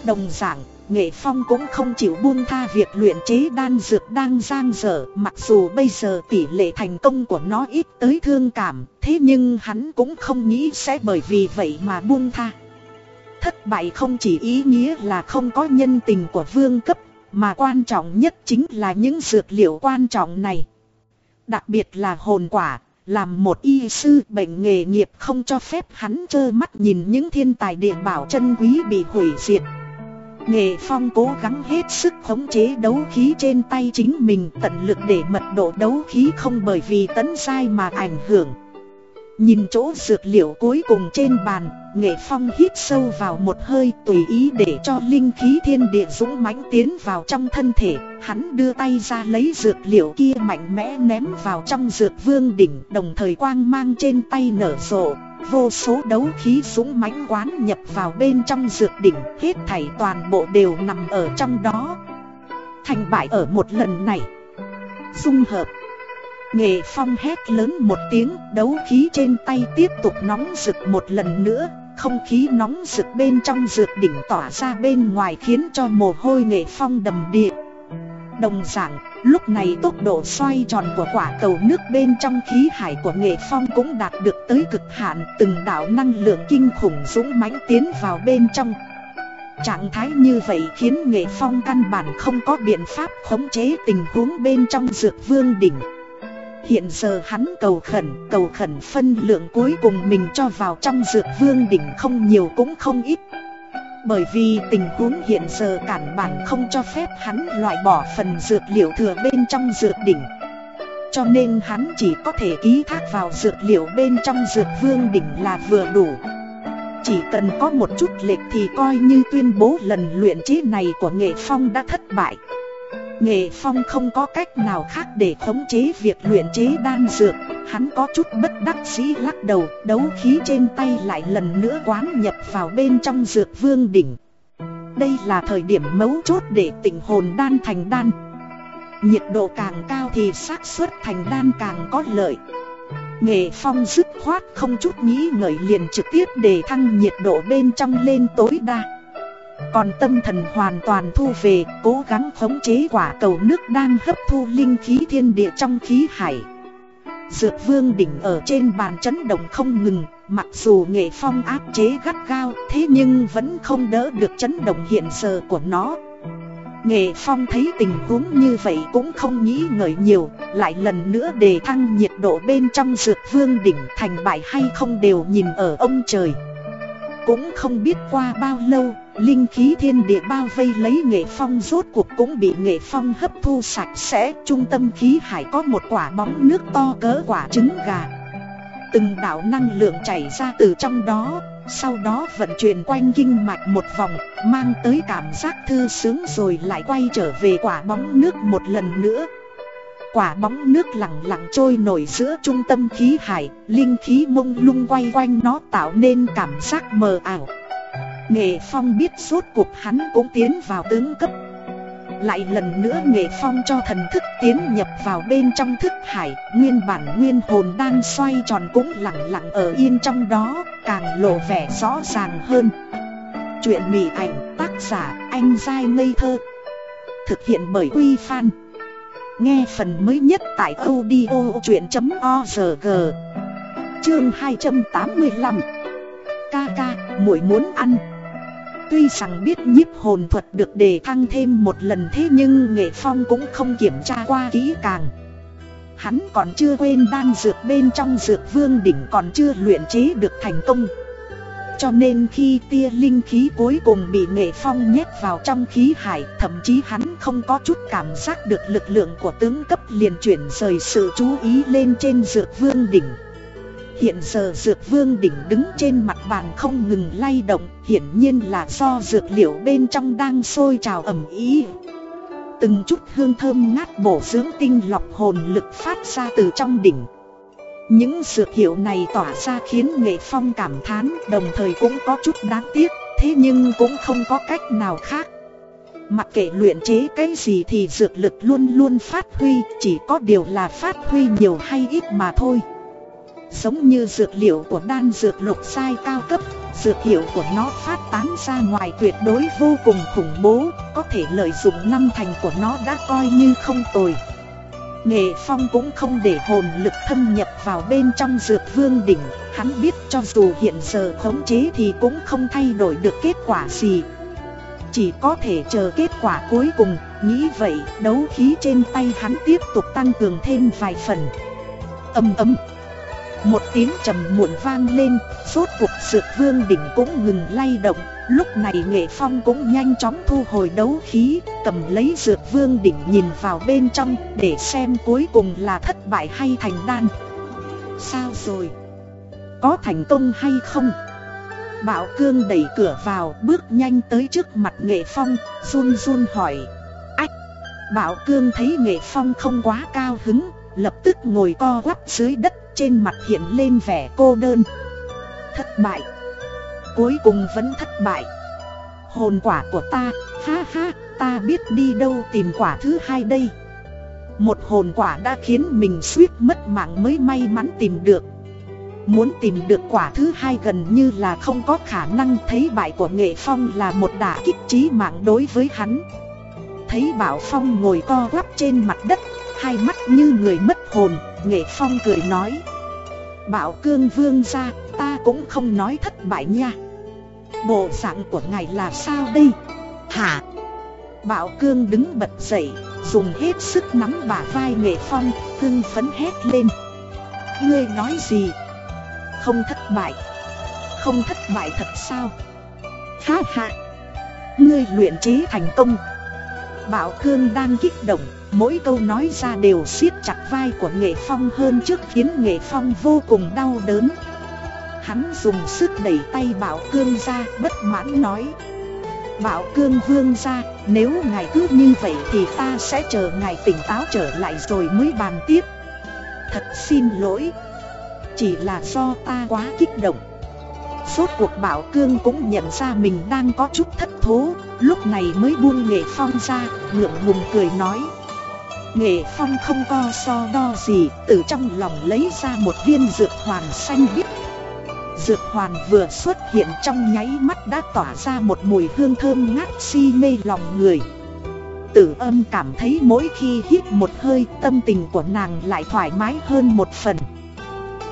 Đồng dạng, Nghệ Phong cũng không chịu buông tha việc luyện chế đan dược đang giang dở Mặc dù bây giờ tỷ lệ thành công của nó ít tới thương cảm Thế nhưng hắn cũng không nghĩ sẽ bởi vì vậy mà buông tha Thất bại không chỉ ý nghĩa là không có nhân tình của vương cấp mà quan trọng nhất chính là những dược liệu quan trọng này. Đặc biệt là hồn quả, làm một y sư bệnh nghề nghiệp không cho phép hắn trơ mắt nhìn những thiên tài địa bảo chân quý bị hủy diệt. Nghệ Phong cố gắng hết sức khống chế đấu khí trên tay chính mình, tận lực để mật độ đấu khí không bởi vì tấn sai mà ảnh hưởng. Nhìn chỗ dược liệu cuối cùng trên bàn, Nghệ Phong hít sâu vào một hơi tùy ý để cho linh khí thiên địa dũng mãnh tiến vào trong thân thể. Hắn đưa tay ra lấy dược liệu kia mạnh mẽ ném vào trong dược vương đỉnh đồng thời quang mang trên tay nở rộ. Vô số đấu khí dũng mãnh quán nhập vào bên trong dược đỉnh, hết thảy toàn bộ đều nằm ở trong đó. Thành bại ở một lần này. Dung hợp Nghệ Phong hét lớn một tiếng, đấu khí trên tay tiếp tục nóng rực một lần nữa, không khí nóng rực bên trong dược đỉnh tỏa ra bên ngoài khiến cho mồ hôi Nghệ Phong đầm đìa. Đồng dạng, lúc này tốc độ xoay tròn của quả cầu nước bên trong khí hải của Nghệ Phong cũng đạt được tới cực hạn, từng đạo năng lượng kinh khủng dũng mãnh tiến vào bên trong. Trạng thái như vậy khiến Nghệ Phong căn bản không có biện pháp khống chế tình huống bên trong dược vương đỉnh. Hiện giờ hắn cầu khẩn, cầu khẩn phân lượng cuối cùng mình cho vào trong dược vương đỉnh không nhiều cũng không ít. Bởi vì tình huống hiện giờ cản bản không cho phép hắn loại bỏ phần dược liệu thừa bên trong dược đỉnh. Cho nên hắn chỉ có thể ký thác vào dược liệu bên trong dược vương đỉnh là vừa đủ. Chỉ cần có một chút lệch thì coi như tuyên bố lần luyện chế này của nghệ phong đã thất bại. Nghệ Phong không có cách nào khác để khống chế việc luyện chế đan dược. Hắn có chút bất đắc dĩ lắc đầu, Đấu khí trên tay lại lần nữa quán nhập vào bên trong dược vương đỉnh. Đây là thời điểm mấu chốt để tỉnh hồn đan thành đan. Nhiệt độ càng cao thì xác suất thành đan càng có lợi. Nghệ phong dứt khoát không chút nghĩ ngợi liền trực tiếp để thăng nhiệt độ bên trong lên tối đa. Còn tâm thần hoàn toàn thu về, cố gắng khống chế quả cầu nước đang hấp thu linh khí thiên địa trong khí hải. Dược vương đỉnh ở trên bàn chấn động không ngừng, Mặc dù nghệ phong áp chế gắt gao, Thế nhưng vẫn không đỡ được chấn động hiện giờ của nó. Nghệ Phong thấy tình huống như vậy cũng không nghĩ ngợi nhiều, Lại lần nữa đề thăng nhiệt độ bên trong dược vương đỉnh, thành bại hay không đều nhìn ở ông trời. Cũng không biết qua bao lâu Linh khí thiên địa bao vây lấy Nghệ Phong rốt cuộc cũng bị Nghệ Phong hấp thu sạch sẽ. Trung tâm khí hải có một quả bóng nước to cỡ quả trứng gà. Từng đạo năng lượng chảy ra từ trong đó, sau đó vận chuyển quanh kinh mạch một vòng, Mang tới cảm giác thư sướng rồi lại quay trở về quả bóng nước một lần nữa. Quả bóng nước lặng lặng trôi nổi giữa trung tâm khí hải, Linh khí mông lung quay quanh nó tạo nên cảm giác mờ ảo. Nghệ Phong biết suốt cuộc hắn cũng tiến vào tướng cấp. Lại lần nữa nghệ phong cho thần thức tiến nhập vào bên trong thức hải Nguyên bản nguyên hồn đang xoay tròn cũng lặng lặng ở yên trong đó Càng lộ vẻ rõ ràng hơn. Chuyện mỉ ảnh tác giả anh dai ngây thơ. Thực hiện bởi Quy Phan. Nghe phần mới nhất tại audio chuyện.org Chương 285 Ca ca, muội muốn ăn. Tuy rằng biết nhiếp hồn thuật được đề thăng thêm một lần thế nhưng nghệ phong cũng không kiểm tra qua kỹ càng. Hắn còn chưa quên đan dược bên trong dược vương đỉnh còn chưa luyện chế được thành công. Cho nên khi tia linh khí cuối cùng bị nghệ phong nhét vào trong khí hải, Thậm chí hắn không có chút cảm giác được lực lượng của tướng cấp liền chuyển rời sự chú ý lên trên dược vương đỉnh. Hiện giờ dược vương đỉnh đứng trên mặt bàn không ngừng lay động, Hiển nhiên là do dược liệu bên trong đang sôi trào ẩm ý. Từng chút hương thơm ngát bổ dưỡng tinh lọc hồn lực phát ra từ trong đỉnh. Những dược hiệu này tỏa ra khiến nghệ phong cảm thán, Đồng thời cũng có chút đáng tiếc, Thế nhưng cũng không có cách nào khác. Mặc kệ luyện chế cái gì thì dược lực luôn luôn phát huy, Chỉ có điều là phát huy nhiều hay ít mà thôi. Giống như dược liệu của đan dược lục sai cao cấp, Dược hiệu của nó phát tán ra ngoài tuyệt đối vô cùng khủng bố, Có thể lợi dụng năm thành của nó đã coi như không tồi. Nghệ Phong cũng không để hồn lực thâm nhập vào bên trong dược vương đỉnh, Hắn biết cho dù hiện giờ khống chế thì cũng không thay đổi được kết quả gì. Chỉ có thể chờ kết quả cuối cùng, Nghĩ vậy, đấu khí trên tay hắn tiếp tục tăng cường thêm vài phần. Âm ấm một tiếng trầm muộn vang lên, suốt cuộc dược vương đỉnh cũng ngừng lay động Lúc này nghệ phong cũng nhanh chóng thu hồi đấu khí Cầm lấy dược vương đỉnh nhìn vào bên trong Để xem cuối cùng là thất bại hay thành đan Sao rồi? Có thành công hay không? Bảo cương đẩy cửa vào bước nhanh tới trước mặt nghệ phong Run run hỏi Ách! Bảo cương thấy nghệ phong không quá cao hứng Lập tức ngồi co quắp dưới đất trên mặt hiện lên vẻ cô đơn. Thất bại. Cuối cùng vẫn thất bại. Hồn quả của ta, ha ha, ta biết đi đâu tìm quả thứ hai đây. Một hồn quả đã khiến mình suýt mất mạng mới may mắn tìm được. Muốn tìm được quả thứ hai gần như là không có khả năng thấy bại của nghệ phong là một đả kích trí mạng đối với hắn. Thấy Bảo Phong ngồi co quắp trên mặt đất Hai mắt như người mất hồn Nghệ Phong cười nói. Bảo cương vương ra ta cũng không nói thất bại nha. Bộ dạng của ngài là sao đây? Hả? Bảo cương đứng bật dậy Dùng hết sức nắm bả vai nghệ phong Hưng phấn hét lên. Ngươi nói gì? Không thất bại. Không thất bại thật sao? Ha ha. Ngươi luyện chế thành công. Bảo cương đang kích động Mỗi câu nói ra đều siết chặt vai của Nghệ Phong hơn trước khiến Nghệ Phong vô cùng đau đớn. Hắn dùng sức đẩy tay Bảo Cương ra, bất mãn nói, Bảo Cương vương ra nếu ngài cứ như vậy thì ta sẽ chờ ngài tỉnh táo trở lại rồi mới bàn tiếp. Thật xin lỗi, Chỉ là do ta quá kích động. Suốt cuộc Bảo Cương cũng nhận ra mình đang có chút thất thố, Lúc này mới buông nghệ phong ra, ngượng ngùng cười nói Nghệ Phong không co so đo gì, từ trong lòng lấy ra một viên dược hoàn xanh biếc. Dược hoàn vừa xuất hiện trong nháy mắt đã tỏa ra một mùi hương thơm ngát si mê lòng người. Tử âm cảm thấy mỗi khi hít một hơi tâm tình của nàng lại thoải mái hơn một phần.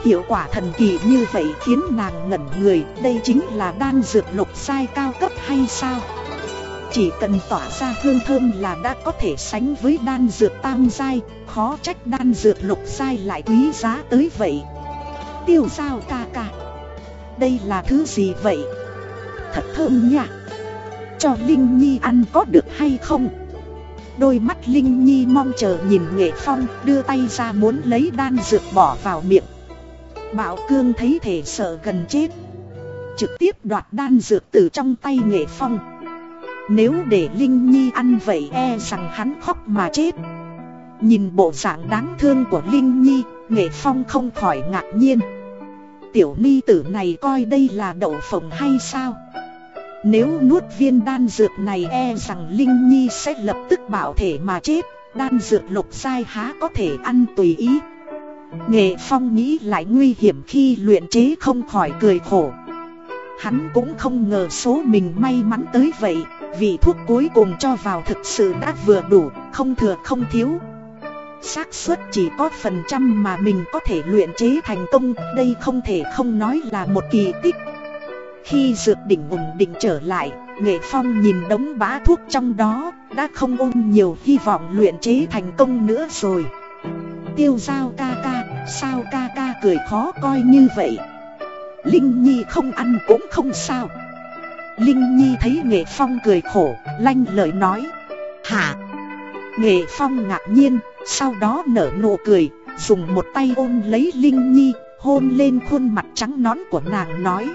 Hiệu quả thần kỳ như vậy khiến nàng ngẩn người, đây chính là đan dược lục sai cao cấp hay sao? Chỉ cần tỏa ra hương thơm là đã có thể sánh với đan dược tam giai, khó trách đan dược lục giai lại quý giá tới vậy. Tiêu sao ca ca. Đây là thứ gì vậy? Thật thơm nha. Cho Linh Nhi ăn có được hay không? Đôi mắt Linh Nhi mong chờ nhìn Nghệ Phong đưa tay ra muốn lấy đan dược bỏ vào miệng. Bảo Cương thấy thể sợ gần chết. Trực tiếp đoạt đan dược từ trong tay Nghệ Phong. Nếu để Linh Nhi ăn vậy e rằng hắn khóc mà chết. Nhìn bộ dạng đáng thương của Linh Nhi, Nghệ Phong không khỏi ngạc nhiên. Tiểu ni tử này coi đây là đậu phộng hay sao? Nếu nuốt viên đan dược này e rằng Linh Nhi sẽ lập tức bảo thể mà chết, Đan dược lục sai há có thể ăn tùy ý. Nghệ Phong nghĩ lại nguy hiểm khi luyện chế không khỏi cười khổ. Hắn cũng không ngờ số mình may mắn tới vậy Vị thuốc cuối cùng cho vào thực sự đã vừa đủ, không thừa không thiếu. Xác suất chỉ có phần trăm mà mình có thể luyện chế thành công Đây không thể không nói là một kỳ tích. Khi dược đỉnh ủng định trở lại Nghệ Phong nhìn đống bá thuốc trong đó Đã không ôm nhiều hy vọng luyện chế thành công nữa rồi. Tiêu giao ca ca, sao ca ca cười khó coi như vậy. Linh Nhi không ăn cũng không sao. Linh Nhi thấy Nghệ Phong cười khổ, lanh lời nói. Hả? Nghệ Phong ngạc nhiên, sau đó nở nụ cười Dùng một tay ôm lấy Linh Nhi, hôn lên khuôn mặt trắng nõn của nàng nói.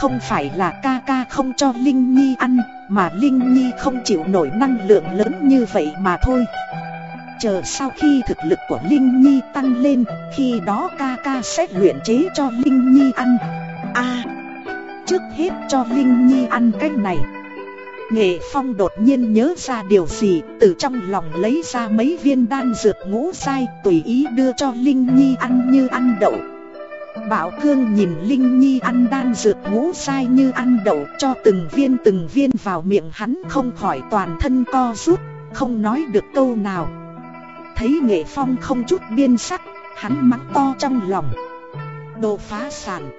Không phải là ca ca không cho Linh Nhi ăn Mà Linh Nhi không chịu nổi năng lượng lớn như vậy mà thôi. Chờ sau khi thực lực của Linh Nhi tăng lên, Khi đó ca ca sẽ luyện chế cho Linh Nhi ăn. A. Trước hết cho Linh Nhi ăn cái này. Nghệ Phong đột nhiên nhớ ra điều gì, Từ trong lòng lấy ra mấy viên đan dược ngũ sai Tùy ý đưa cho Linh Nhi ăn như ăn đậu. Bảo Cương nhìn Linh Nhi ăn đan dược ngũ sai như ăn đậu, Cho từng viên từng viên vào miệng hắn không khỏi toàn thân co rút, Không nói được câu nào. Thấy Nghệ Phong không chút biên sắc Hắn mắng to trong lòng. Đồ phá sản.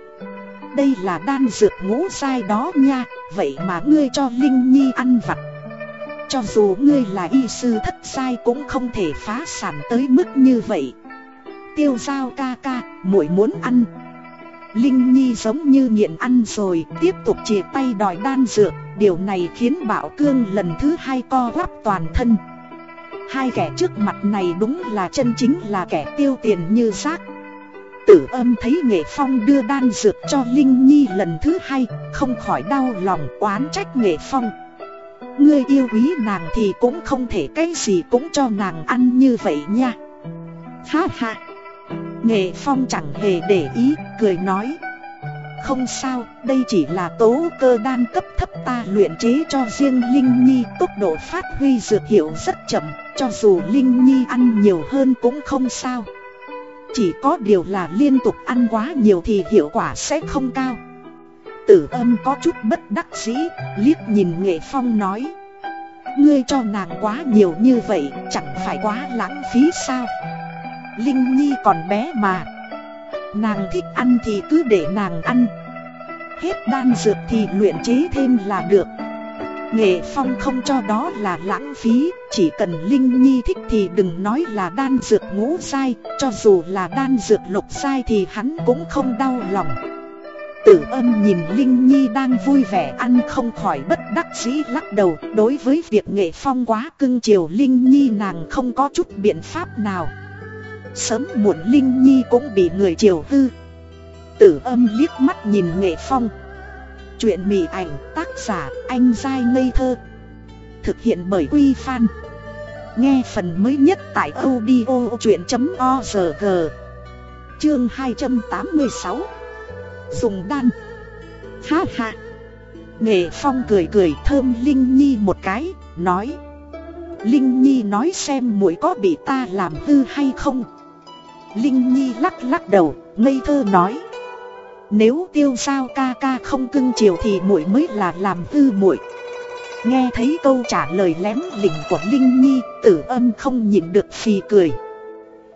Đây là đan dược ngũ sai đó nha Vậy mà ngươi cho Linh Nhi ăn vặt. Cho dù ngươi là y sư thất sai cũng không thể phá sản tới mức như vậy. Tiêu giao ca ca, muội muốn ăn. Linh Nhi giống như nghiện ăn rồi Tiếp tục chìa tay đòi đan dược Điều này khiến Bảo Cương lần thứ hai co quắp toàn thân. Hai kẻ trước mặt này đúng là chân chính là kẻ tiêu tiền như rác Tử âm thấy Nghệ Phong đưa đan dược cho Linh Nhi lần thứ hai Không khỏi đau lòng oán trách Nghệ Phong. Ngươi yêu quý nàng thì cũng không thể cái gì cũng cho nàng ăn như vậy nha. Ha ha. Nghệ Phong chẳng hề để ý, cười nói. Không sao, đây chỉ là tố cơ đan cấp thấp ta luyện chế cho riêng Linh Nhi Tốc độ phát huy dược hiệu rất chậm. Cho dù Linh Nhi ăn nhiều hơn cũng không sao. Chỉ có điều là liên tục ăn quá nhiều thì hiệu quả sẽ không cao. Tử âm có chút bất đắc dĩ, liếc nhìn nghệ phong nói. Ngươi cho nàng quá nhiều như vậy, chẳng phải quá lãng phí sao? Linh Nhi còn bé mà. Nàng thích ăn thì cứ để nàng ăn. Hết đan dược thì luyện chế thêm là được. Nghệ Phong không cho đó là lãng phí, chỉ cần Linh Nhi thích thì đừng nói là đan dược ngũ sai, cho dù là đan dược lục sai thì hắn cũng không đau lòng. Tử âm nhìn Linh Nhi đang vui vẻ ăn không khỏi bất đắc dĩ lắc đầu Đối với việc nghệ phong quá cưng chiều Linh Nhi nàng không có chút biện pháp nào Sớm muộn Linh Nhi cũng bị người chiều hư Tử âm liếc mắt nhìn nghệ phong Chuyện mị ảnh tác giả anh dai ngây thơ Thực hiện bởi Quy Phan. Nghe phần mới nhất tại audio chuyện.org Chương 286 Dùng đan. Ha ha. Nghệ Phong cười cười thơm Linh Nhi một cái Nói. Linh Nhi nói xem mũi có bị ta làm hư hay không? Linh Nhi lắc lắc đầu, ngây thơ nói. Nếu tiêu sao ca ca không cưng chiều thì muội mới là làm hư muội. Nghe thấy câu trả lời lém lỉnh của Linh Nhi, tử âm không nhịn được phì cười.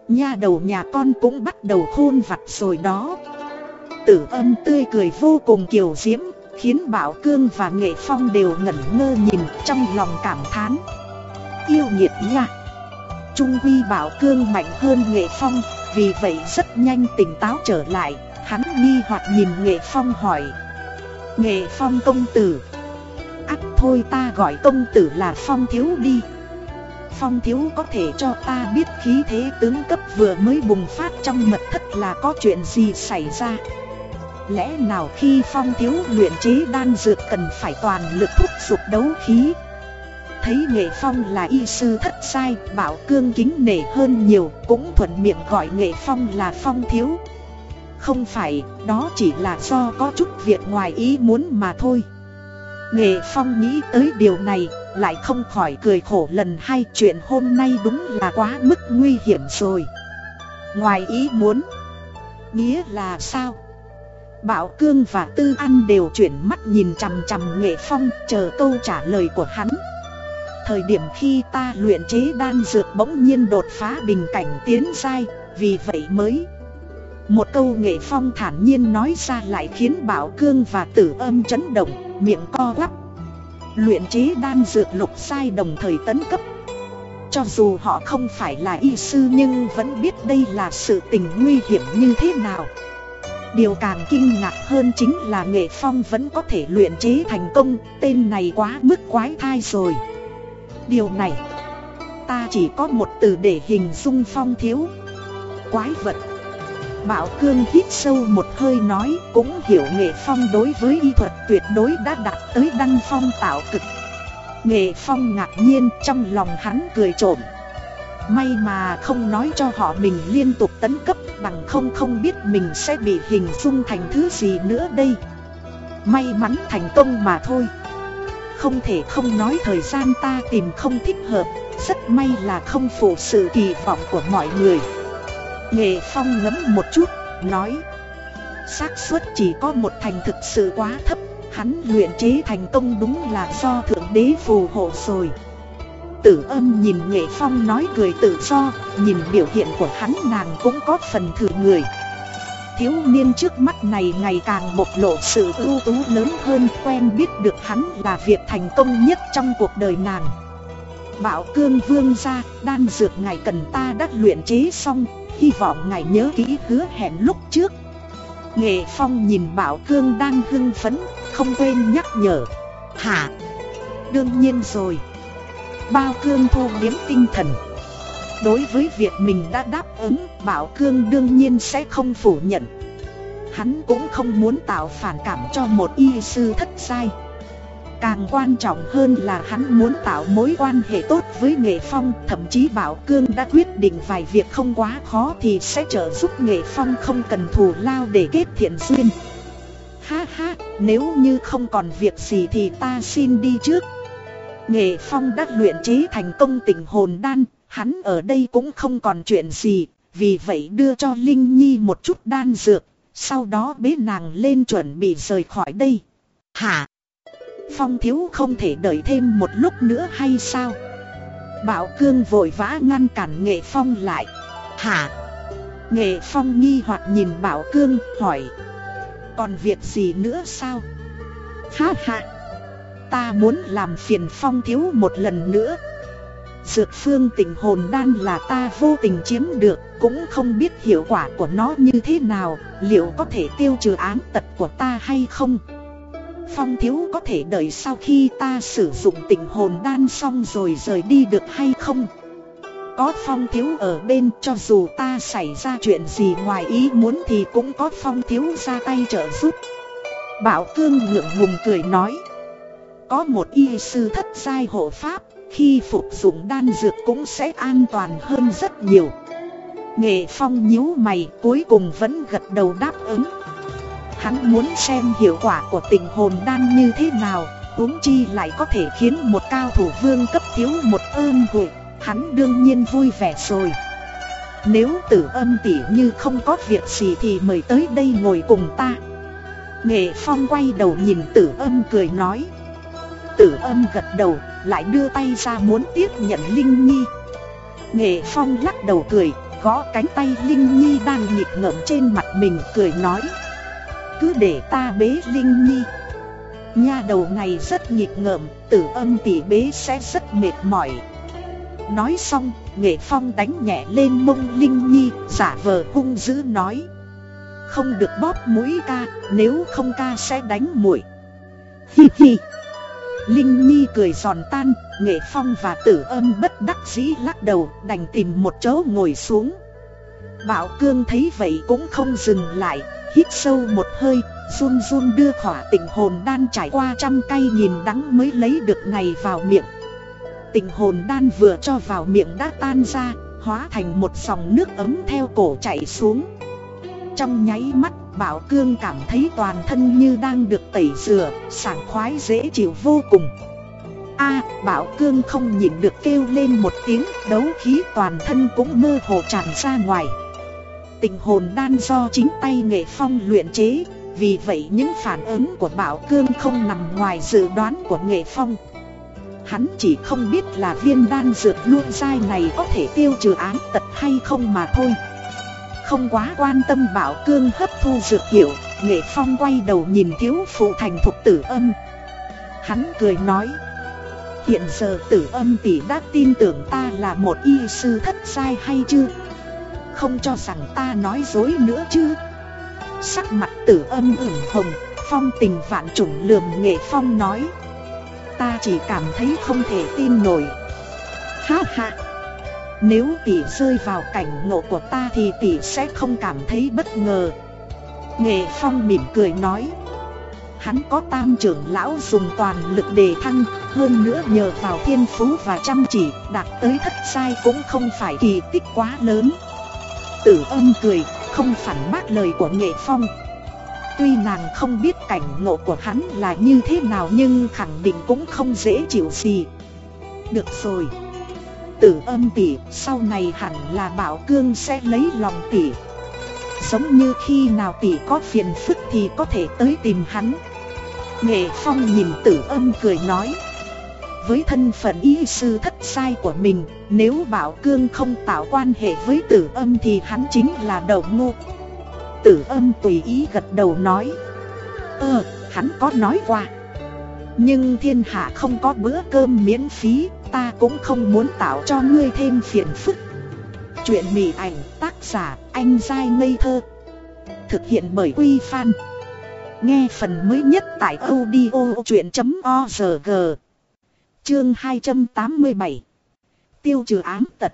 Nha đầu nhà con cũng bắt đầu hôn vặt rồi đó. Tử âm tươi cười vô cùng kiều diễm Khiến Bảo Cương và Nghệ Phong đều ngẩn ngơ nhìn trong lòng cảm thán. Yêu nghiệt nha. Trung Huy Bảo Cương mạnh hơn Nghệ Phong Vì vậy rất nhanh tỉnh táo trở lại. Hắn nghi hoặc nhìn Nghệ Phong hỏi. Nghệ Phong công tử. Ác thôi ta gọi công tử là Phong Thiếu đi. Phong Thiếu có thể cho ta biết khí thế tướng cấp vừa mới bùng phát trong mật thất là có chuyện gì xảy ra? Lẽ nào khi Phong Thiếu luyện chế đan dược cần phải toàn lực thúc giục đấu khí? Thấy Nghệ Phong là y sư thất sai, bảo cương kính nể hơn nhiều, cũng thuận miệng gọi Nghệ Phong là Phong Thiếu. Không phải, đó chỉ là do có chút việc ngoài ý muốn mà thôi. Nghệ Phong nghĩ tới điều này, lại không khỏi cười khổ lần hai chuyện hôm nay đúng là quá mức nguy hiểm rồi. Ngoài ý muốn Nghĩa là sao? Bảo Cương và Tư An đều chuyển mắt nhìn chằm chằm Nghệ Phong chờ câu trả lời của hắn. Thời điểm khi ta luyện chế đan dược bỗng nhiên đột phá bình cảnh tiến dai, vì vậy mới một câu Nghệ Phong thản nhiên nói ra lại khiến Bảo Cương và Tử âm chấn động, miệng co quắp. Luyện chế đan dược lục sai đồng thời tấn cấp. Cho dù họ không phải là y sư nhưng vẫn biết đây là sự tình nguy hiểm như thế nào. Điều càng kinh ngạc hơn chính là nghệ phong vẫn có thể luyện chế thành công Tên này quá mức quái thai rồi. Điều này Ta chỉ có một từ để hình dung phong thiếu. Quái vật. Bảo Cương hít sâu một hơi nói Cũng hiểu nghệ phong đối với y thuật tuyệt đối đã đạt tới đăng phong tạo cực. Nghệ phong ngạc nhiên trong lòng hắn cười trộm. May mà không nói cho họ mình liên tục tấn cấp, Bằng không không biết mình sẽ bị hình dung thành thứ gì nữa đây. May mắn thành công mà thôi. Không thể không nói thời gian ta tìm không thích hợp, Rất may là không phụ sự kỳ vọng của mọi người. Nghệ Phong ngấm một chút, nói. Xác suất chỉ có một thành thực sự quá thấp Hắn luyện chế thành công đúng là do Thượng Đế phù hộ rồi. Tử âm nhìn Nghệ Phong nói cười tự do Nhìn biểu hiện của hắn nàng cũng có phần thử người. Thiếu niên trước mắt này ngày càng bộc lộ sự ưu tú lớn hơn Quen biết được hắn là việc thành công nhất trong cuộc đời nàng. Bảo cương vương ra, đan dược ngài cần ta đã luyện chế xong Hy vọng ngài nhớ kỹ hứa hẹn lúc trước. Nghệ Phong nhìn Bảo Cương đang hưng phấn, không quên nhắc nhở. Hả? Đương nhiên rồi. Bao Cương thu liếm tinh thần. Đối với việc mình đã đáp ứng, Bảo Cương đương nhiên sẽ không phủ nhận. Hắn cũng không muốn tạo phản cảm cho một y sư thất sai. Càng quan trọng hơn là hắn muốn tạo mối quan hệ tốt với Nghệ Phong Thậm chí Bảo Cương đã quyết định vài việc không quá khó thì sẽ trợ giúp Nghệ Phong không cần thù lao để kết thiện duyên. Ha ha, nếu như không còn việc gì thì ta xin đi trước. Nghệ Phong đã luyện chế thành công tình hồn đan Hắn ở đây cũng không còn chuyện gì Vì vậy đưa cho Linh Nhi một chút đan dược Sau đó bế nàng lên chuẩn bị rời khỏi đây. Hả? Phong thiếu không thể đợi thêm một lúc nữa hay sao? Bảo cương vội vã ngăn cản nghệ phong lại. Hả? Nghệ phong nghi hoặc nhìn bảo cương, hỏi. Còn việc gì nữa sao? Ha ha! Ta muốn làm phiền phong thiếu một lần nữa. Dược phương tình hồn đan là ta vô tình chiếm được, Cũng không biết hiệu quả của nó như thế nào, Liệu có thể tiêu trừ án tật của ta hay không Phong thiếu có thể đợi sau khi ta sử dụng tình hồn đan xong rồi rời đi được hay không? Có phong thiếu ở bên cho dù ta xảy ra chuyện gì ngoài ý muốn thì cũng có phong thiếu ra tay trợ giúp. Bảo cương ngượng ngùng cười nói. Có một y sư thất giai hộ pháp, khi phục dụng đan dược cũng sẽ an toàn hơn rất nhiều. Nghệ phong nhíu mày cuối cùng vẫn gật đầu đáp ứng. Hắn muốn xem hiệu quả của tình hồn đan như thế nào huống chi lại có thể khiến một cao thủ vương cấp thiếu một ơn huệ, hắn đương nhiên vui vẻ rồi. Nếu tử âm tỉ như không có việc gì thì mời tới đây ngồi cùng ta. Nghệ Phong quay đầu nhìn tử âm cười nói. Tử âm gật đầu, lại đưa tay ra muốn tiếp nhận Linh Nhi. Nghệ Phong lắc đầu cười, gõ cánh tay Linh Nhi đang nghịch ngợm trên mặt mình cười nói. Cứ để ta bế Linh Nhi. Nha đầu này rất nghịch ngợm, tử âm tỉ bế sẽ rất mệt mỏi. Nói xong, Nghệ Phong đánh nhẹ lên mông Linh Nhi, giả vờ hung dữ nói. Không được bóp mũi ca, nếu không ca sẽ đánh muội. Hi hi. Linh Nhi cười giòn tan, Nghệ Phong và Tử Âm bất đắc dĩ lắc đầu, đành tìm một chỗ ngồi xuống. Bảo Cương thấy vậy cũng không dừng lại, hít sâu một hơi, run run đưa khỏa tình hồn đan trải qua trăm cây nhìn đắng mới lấy được này vào miệng. Tình hồn đan vừa cho vào miệng đã tan ra, hóa thành một dòng nước ấm theo cổ chảy xuống. Trong nháy mắt, Bảo Cương cảm thấy toàn thân như đang được tẩy rửa, sảng khoái dễ chịu vô cùng. A, Bảo Cương không nhịn được kêu lên một tiếng, đấu khí toàn thân cũng mơ hồ tràn ra ngoài. Tình hồn đan do chính tay nghệ phong luyện chế, vì vậy những phản ứng của Bảo Cương không nằm ngoài dự đoán của nghệ phong. Hắn chỉ không biết là viên đan dược luôn dai này có thể tiêu trừ án tật hay không mà thôi. Không quá quan tâm Bảo Cương hấp thu dược hiệu, Nghệ Phong quay đầu nhìn thiếu phụ thành thục tử âm. Hắn cười nói. Hiện giờ tử âm tỷ đã tin tưởng ta là một y sư thất sai hay chưa? Không cho rằng ta nói dối nữa chứ? Sắc mặt tử âm ửng hồng, phong tình vạn trùng lườm nghệ phong nói. Ta chỉ cảm thấy không thể tin nổi. Ha ha! Nếu tỷ rơi vào cảnh ngộ của ta thì tỷ sẽ không cảm thấy bất ngờ. Nghệ Phong mỉm cười nói. Hắn có tam trưởng lão dùng toàn lực đề thăng, hơn nữa nhờ vào thiên phú và chăm chỉ, đạt tới thất sai cũng không phải kỳ tích quá lớn. Tử âm cười, không phản bác lời của Nghệ Phong. Tuy nàng không biết cảnh ngộ của hắn là như thế nào nhưng khẳng định cũng không dễ chịu gì. Được rồi. Tử âm tỷ, sau này hẳn là Bảo Cương sẽ lấy lòng tỷ. Giống như khi nào tỷ có phiền phức thì có thể tới tìm hắn. Nghệ Phong nhìn tử âm cười nói. Với thân phận y sư thất sai của mình, nếu Bảo Cương không tạo quan hệ với tử âm thì hắn chính là đầu ngu. Tử âm tùy ý gật đầu nói. Ờ, hắn có nói qua. Nhưng thiên hạ không có bữa cơm miễn phí, ta cũng không muốn tạo cho ngươi thêm phiền phức. Chuyện mỉ ảnh tác giả anh dai ngây thơ. Thực hiện bởi Quy Phan. Nghe phần mới nhất tại audio chuyện.org. Chương 287. Tiêu trừ ám tật.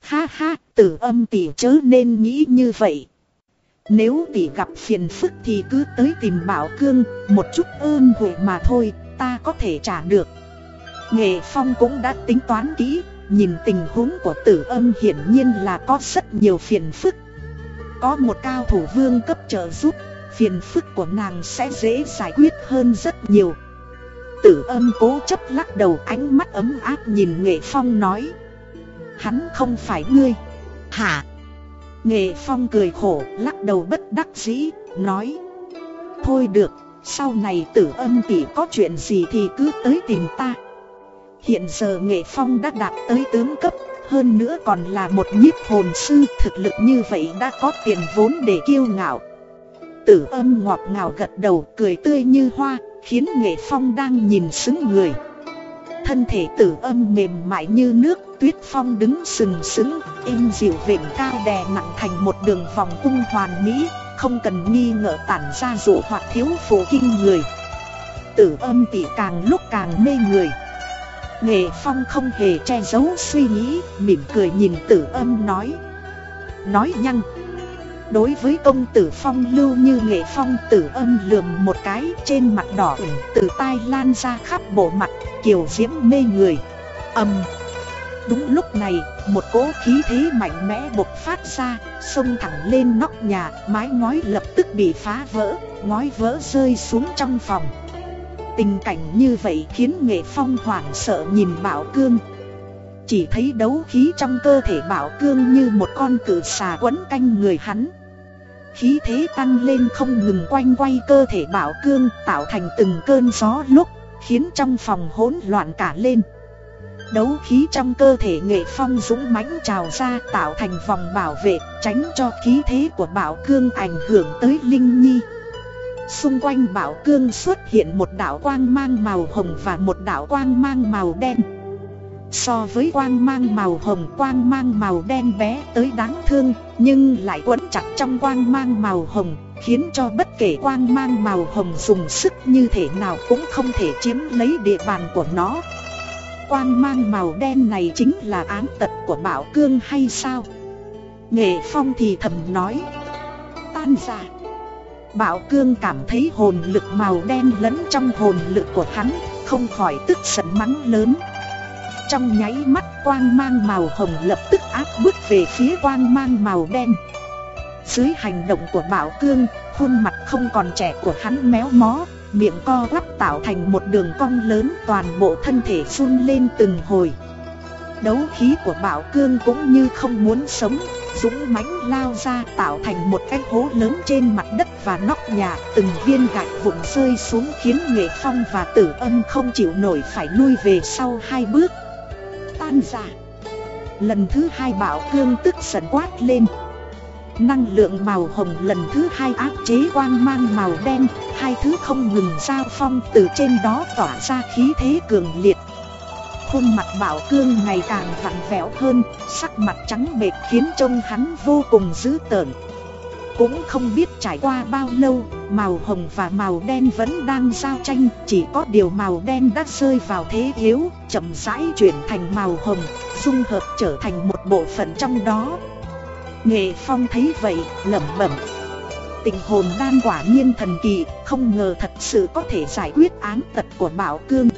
Ha ha, tử âm tỷ chớ nên nghĩ như vậy. Nếu tỷ gặp phiền phức thì cứ tới tìm Bảo Cương, một chút ơn huệ mà thôi, ta có thể trả được. Nghệ Phong cũng đã tính toán kỹ, nhìn tình huống của tử âm hiển nhiên là có rất nhiều phiền phức. Có một cao thủ vương cấp trợ giúp, phiền phức của nàng sẽ dễ giải quyết hơn rất nhiều. Tử âm cố chấp lắc đầu ánh mắt ấm áp nhìn Nghệ Phong nói. Hắn không phải ngươi. Hả? Nghệ Phong cười khổ, lắc đầu bất đắc dĩ, nói Thôi được, sau này tử âm tỷ có chuyện gì thì cứ tới tìm ta Hiện giờ Nghệ Phong đã đạt tới tướng cấp Hơn nữa còn là một nhiếp hồn sư Thực lực như vậy đã có tiền vốn để kiêu ngạo Tử âm ngọt ngào gật đầu cười tươi như hoa Khiến Nghệ Phong đang nhìn xứng người. Thân thể tử âm mềm mại như nước, Tuyết phong đứng sừng sững, Êm dịu vịnh cao đè nặng thành một đường vòng cung hoàn mỹ, Không cần nghi ngờ tản ra dụ hoặc thiếu phụ kinh người. Tử âm tỷ càng lúc càng mê người. Nghệ phong không hề che giấu suy nghĩ, Mỉm cười nhìn tử âm nói. Nói nhăng Đối với công tử phong lưu như nghệ phong tử âm lườm một cái trên mặt đỏ ửng, từ tai lan ra khắp bộ mặt, kiều diễm mê người. Âm. Đúng lúc này, một cỗ khí thế mạnh mẽ bộc phát ra, Xông thẳng lên nóc nhà, mái ngói lập tức bị phá vỡ, Ngói vỡ rơi xuống trong phòng. Tình cảnh như vậy khiến Nghệ Phong hoảng sợ nhìn Bảo Cương. Chỉ thấy đấu khí trong cơ thể Bảo Cương như một con cự xà quấn canh người hắn. Khí thế tăng lên không ngừng quanh quay cơ thể Bảo Cương, tạo thành từng cơn gió lúc, Khiến trong phòng hỗn loạn cả lên. Đấu khí trong cơ thể nghệ phong dũng mãnh trào ra, tạo thành vòng bảo vệ, Tránh cho khí thế của bảo cương ảnh hưởng tới Linh Nhi. Xung quanh bảo cương xuất hiện một đạo quang mang màu hồng và một đạo quang mang màu đen. So với quang mang màu hồng, quang mang màu đen bé tới đáng thương nhưng lại quấn chặt trong quang mang màu hồng, Khiến cho bất kể quang mang màu hồng dùng sức như thế nào cũng không thể chiếm lấy địa bàn của nó. Quang mang màu đen này chính là án tật của Bảo Cương hay sao? Nghệ Phong thì thầm nói. Tan ra. Bảo Cương cảm thấy hồn lực màu đen lẫn trong hồn lực của hắn Không khỏi tức giận mắng lớn. Trong nháy mắt quang mang màu hồng lập tức áp bức về phía quang mang màu đen. Dưới hành động của Bảo Cương, Khuôn mặt không còn trẻ của hắn méo mó, Miệng co quắp tạo thành một đường cong lớn toàn bộ thân thể phun lên từng hồi. Đấu khí của Bảo Cương cũng như không muốn sống, Dũng mãnh lao ra tạo thành một cái hố lớn trên mặt đất và nóc nhà, Từng viên gạch vụn rơi xuống khiến Nghệ Phong và Tử Âm không chịu nổi phải lui về sau hai bước. Tan ra. Lần thứ hai Bảo Cương tức giận quát lên. Năng lượng màu hồng lần thứ hai áp chế quang mang màu đen, Hai thứ không ngừng giao phong từ trên đó tỏa ra khí thế cường liệt. Khuôn mặt bảo cương ngày càng vặn vẹo hơn, Sắc mặt trắng bệt khiến trông hắn vô cùng dữ tợn. Cũng không biết trải qua bao lâu Màu hồng và màu đen vẫn đang giao tranh Chỉ có điều màu đen đã rơi vào thế yếu chậm rãi chuyển thành màu hồng Dung hợp trở thành một bộ phận trong đó Nghệ Phong thấy vậy, lẩm bẩm. Tình hồn đan quả nhiên thần kỳ, không ngờ thật sự có thể giải quyết án tật của Bảo Cương.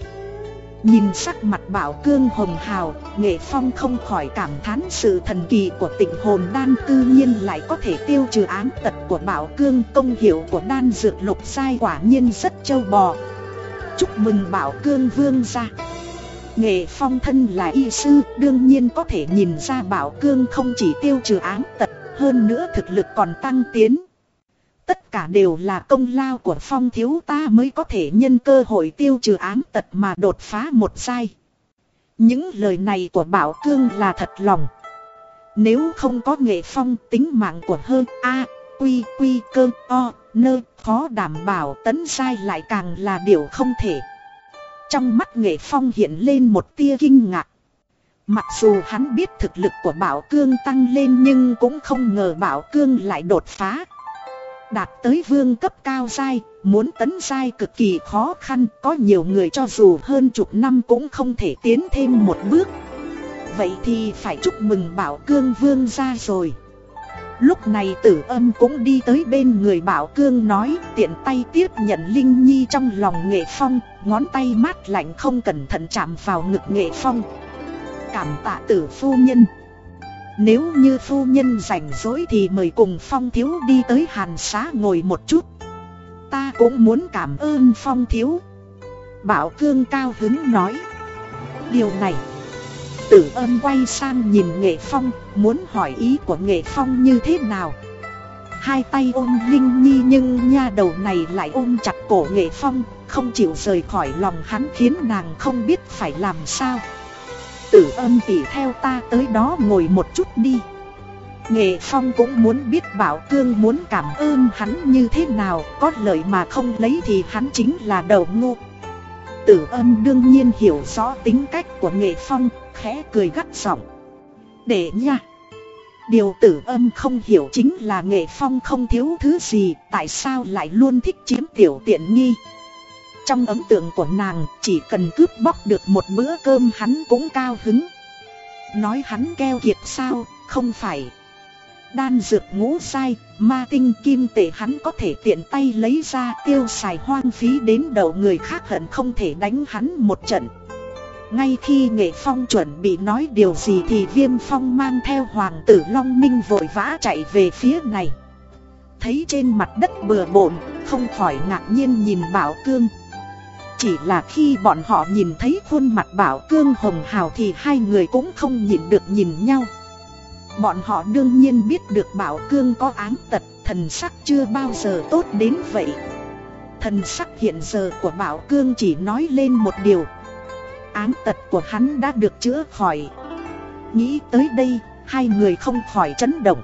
Nhìn sắc mặt Bảo Cương hồng hào, Nghệ Phong không khỏi cảm thán sự thần kỳ của tịnh hồn đan tự nhiên lại có thể tiêu trừ án tật của Bảo Cương. Công hiệu của đan dược lục sai quả nhiên rất châu bò. Chúc mừng Bảo Cương vương ra. Nghệ phong thân là y sư đương nhiên có thể nhìn ra bảo cương không chỉ tiêu trừ ám tật hơn nữa thực lực còn tăng tiến. Tất cả đều là công lao của phong thiếu ta mới có thể nhân cơ hội tiêu trừ án tật mà đột phá một sai. Những lời này của bảo cương là thật lòng. Nếu không có nghệ phong tính mạng của hơn A, quy, quy, cơ, o, nơ, khó đảm bảo tấn sai lại càng là điều không thể. Trong mắt nghệ phong hiện lên một tia kinh ngạc. Mặc dù hắn biết thực lực của Bảo Cương tăng lên nhưng cũng không ngờ Bảo Cương lại đột phá. Đạt tới vương cấp cao dai, muốn tấn dai cực kỳ khó khăn, có nhiều người cho dù hơn chục năm cũng không thể tiến thêm một bước. Vậy thì phải chúc mừng Bảo Cương vương ra rồi. Lúc này tử âm cũng đi tới bên người Bảo Cương nói tiện tay tiếp nhận Linh Nhi trong lòng nghệ phong, ngón tay mát lạnh không cẩn thận chạm vào ngực nghệ phong. Cảm tạ tử phu nhân. Nếu như phu nhân rảnh rỗi thì mời cùng phong thiếu đi tới hàn xá ngồi một chút. Ta cũng muốn cảm ơn phong thiếu. Bảo Cương cao hứng nói. Điều này Tử âm quay sang nhìn Nghệ Phong, muốn hỏi ý của Nghệ Phong như thế nào. Hai tay ôm Linh Nhi nhưng nha đầu này lại ôm chặt cổ Nghệ Phong, không chịu rời khỏi lòng hắn khiến nàng không biết phải làm sao. Tử âm tỉ theo ta tới đó ngồi một chút đi. Nghệ Phong cũng muốn biết Bảo Cương muốn cảm ơn hắn như thế nào, có lợi mà không lấy thì hắn chính là đầu ngu. Tử âm đương nhiên hiểu rõ tính cách của Nghệ Phong, khẽ cười gắt giọng. Để nha. Điều tử âm không hiểu chính là nghệ phong không thiếu thứ gì, tại sao lại luôn thích chiếm tiểu tiện nghi. Trong ấn tượng của nàng, chỉ cần cướp bóc được một bữa cơm hắn cũng cao hứng. Nói hắn keo kiệt sao, không phải. Đan dược ngũ sai, ma tinh kim tệ hắn có thể tiện tay lấy ra tiêu xài hoang phí đến đầu người khác hận không thể đánh hắn một trận. Ngay khi nghệ phong chuẩn bị nói điều gì thì viêm phong mang theo hoàng tử Long Minh vội vã chạy về phía này Thấy trên mặt đất bừa bộn, không khỏi ngạc nhiên nhìn Bảo Cương chỉ là khi bọn họ nhìn thấy khuôn mặt bảo cương hồng hào thì hai người cũng không nhìn được nhìn nhau. Bọn họ đương nhiên biết được bảo cương có áng tật Thần sắc chưa bao giờ tốt đến vậy. Thần sắc hiện giờ của bảo cương chỉ nói lên một điều. Áng tật của hắn đã được chữa khỏi. Nghĩ tới đây, hai người không khỏi chấn động.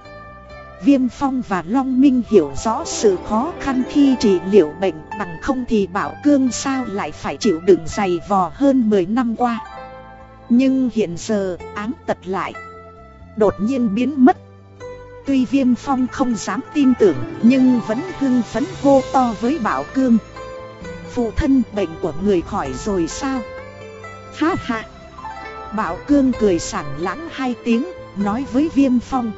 Viêm Phong và Long Minh hiểu rõ sự khó khăn khi trị liệu bệnh bằng không thì Bảo Cương sao lại phải chịu đựng dày vò hơn 10 năm qua. Nhưng hiện giờ ám tật lại, đột nhiên biến mất. Tuy Viêm Phong không dám tin tưởng nhưng vẫn hưng phấn hô to với Bảo Cương. Phụ thân bệnh của người khỏi rồi sao? Ha ha! Bảo Cương cười sảng lãng hai tiếng, nói với Viêm Phong.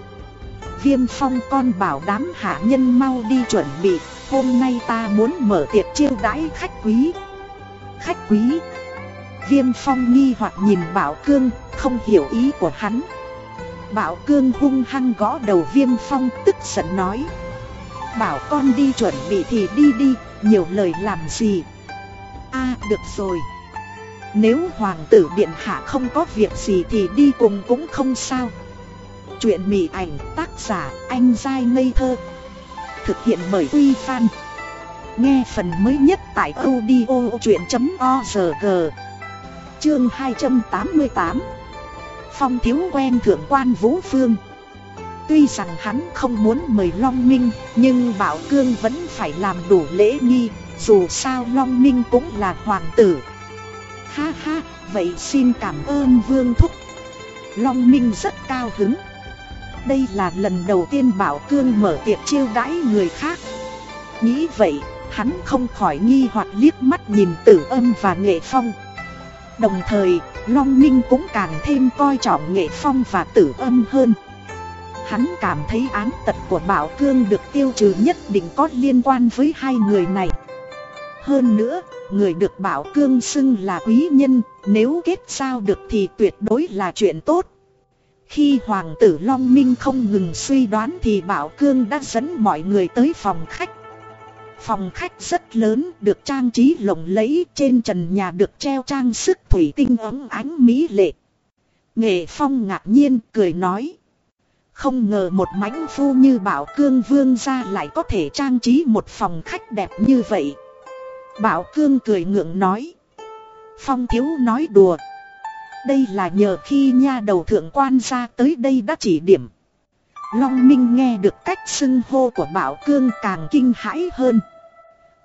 Viêm phong con bảo đám hạ nhân mau đi chuẩn bị, Hôm nay ta muốn mở tiệc chiêu đãi khách quý. Khách quý. Viêm phong nghi hoặc nhìn bảo cương, Không hiểu ý của hắn. Bảo cương hung hăng gõ đầu viêm phong, tức giận nói. Bảo con đi chuẩn bị thì đi đi, Nhiều lời làm gì? A, được rồi. Nếu hoàng tử điện hạ không có việc gì thì đi cùng cũng không sao. Chuyện mỉ ảnh tác giả anh dai ngây thơ. Thực hiện bởi Uy Fan Nghe phần mới nhất tại audio chuyện.org Chương 288 Phong thiếu quen thượng quan Vũ Phương. Tuy rằng hắn không muốn mời Long Minh Nhưng Bảo Cương vẫn phải làm đủ lễ nghi Dù sao Long Minh cũng là hoàng tử. Ha ha, vậy xin cảm ơn Vương Thúc. Long Minh rất cao hứng đây là lần đầu tiên Bảo Cương mở tiệc chiêu đãi người khác. Nghĩ vậy, hắn không khỏi nghi hoặc liếc mắt nhìn tử âm và nghệ phong. Đồng thời, Long Minh cũng càng thêm coi trọng nghệ phong và tử âm hơn. Hắn cảm thấy án tật của Bảo Cương được tiêu trừ nhất định có liên quan với hai người này. Hơn nữa, người được Bảo Cương xưng là quý nhân Nếu kết giao được thì tuyệt đối là chuyện tốt khi Hoàng tử Long Minh không ngừng suy đoán thì Bảo Cương đã dẫn mọi người tới phòng khách. Phòng khách rất lớn, được trang trí lộng lẫy, trên trần nhà được treo trang sức thủy tinh ấm ánh mỹ lệ. Nghệ Phong ngạc nhiên cười nói. Không ngờ một mãnh phu như Bảo Cương Vương ra lại có thể trang trí một phòng khách đẹp như vậy. Bảo Cương cười ngượng nói. Phong thiếu nói đùa, đây là nhờ khi nha đầu thượng quan ra tới đây đã chỉ điểm. Long Minh nghe được cách xưng hô của Bảo Cương càng kinh hãi hơn.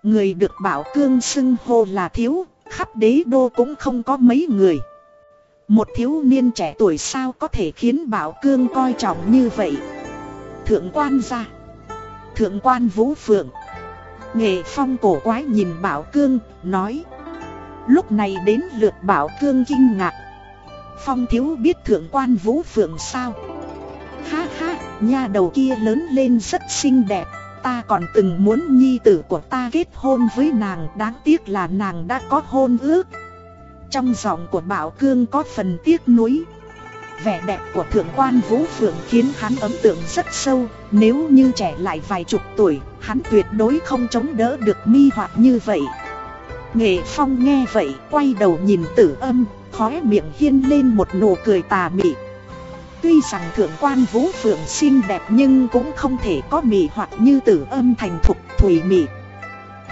Người được Bảo Cương xưng hô là thiếu, khắp đế đô cũng không có mấy người. Một thiếu niên trẻ tuổi sao có thể khiến Bảo Cương coi trọng như vậy. Thượng quan ra. Thượng quan Vũ Phượng. Nghệ phong cổ quái nhìn Bảo Cương, nói. Lúc này đến lượt Bảo Cương kinh ngạc. Phong thiếu biết thượng quan vũ phượng sao? Ha ha, nha đầu kia lớn lên rất xinh đẹp. Ta còn từng muốn nhi tử của ta kết hôn với nàng Đáng tiếc là nàng đã có hôn ước. Trong giọng của Bảo Cương có phần tiếc nuối. Vẻ đẹp của thượng quan Vũ Phượng khiến hắn ấn tượng rất sâu Nếu như trẻ lại vài chục tuổi Hắn tuyệt đối không chống đỡ được mi hoặc như vậy. Nghệ Phong nghe vậy quay đầu nhìn tử âm khóe miệng hiên lên một nụ cười tà mị. Tuy rằng thượng quan vũ phượng xinh đẹp nhưng cũng không thể có mị hoặc như tử âm thành thục thủy mị.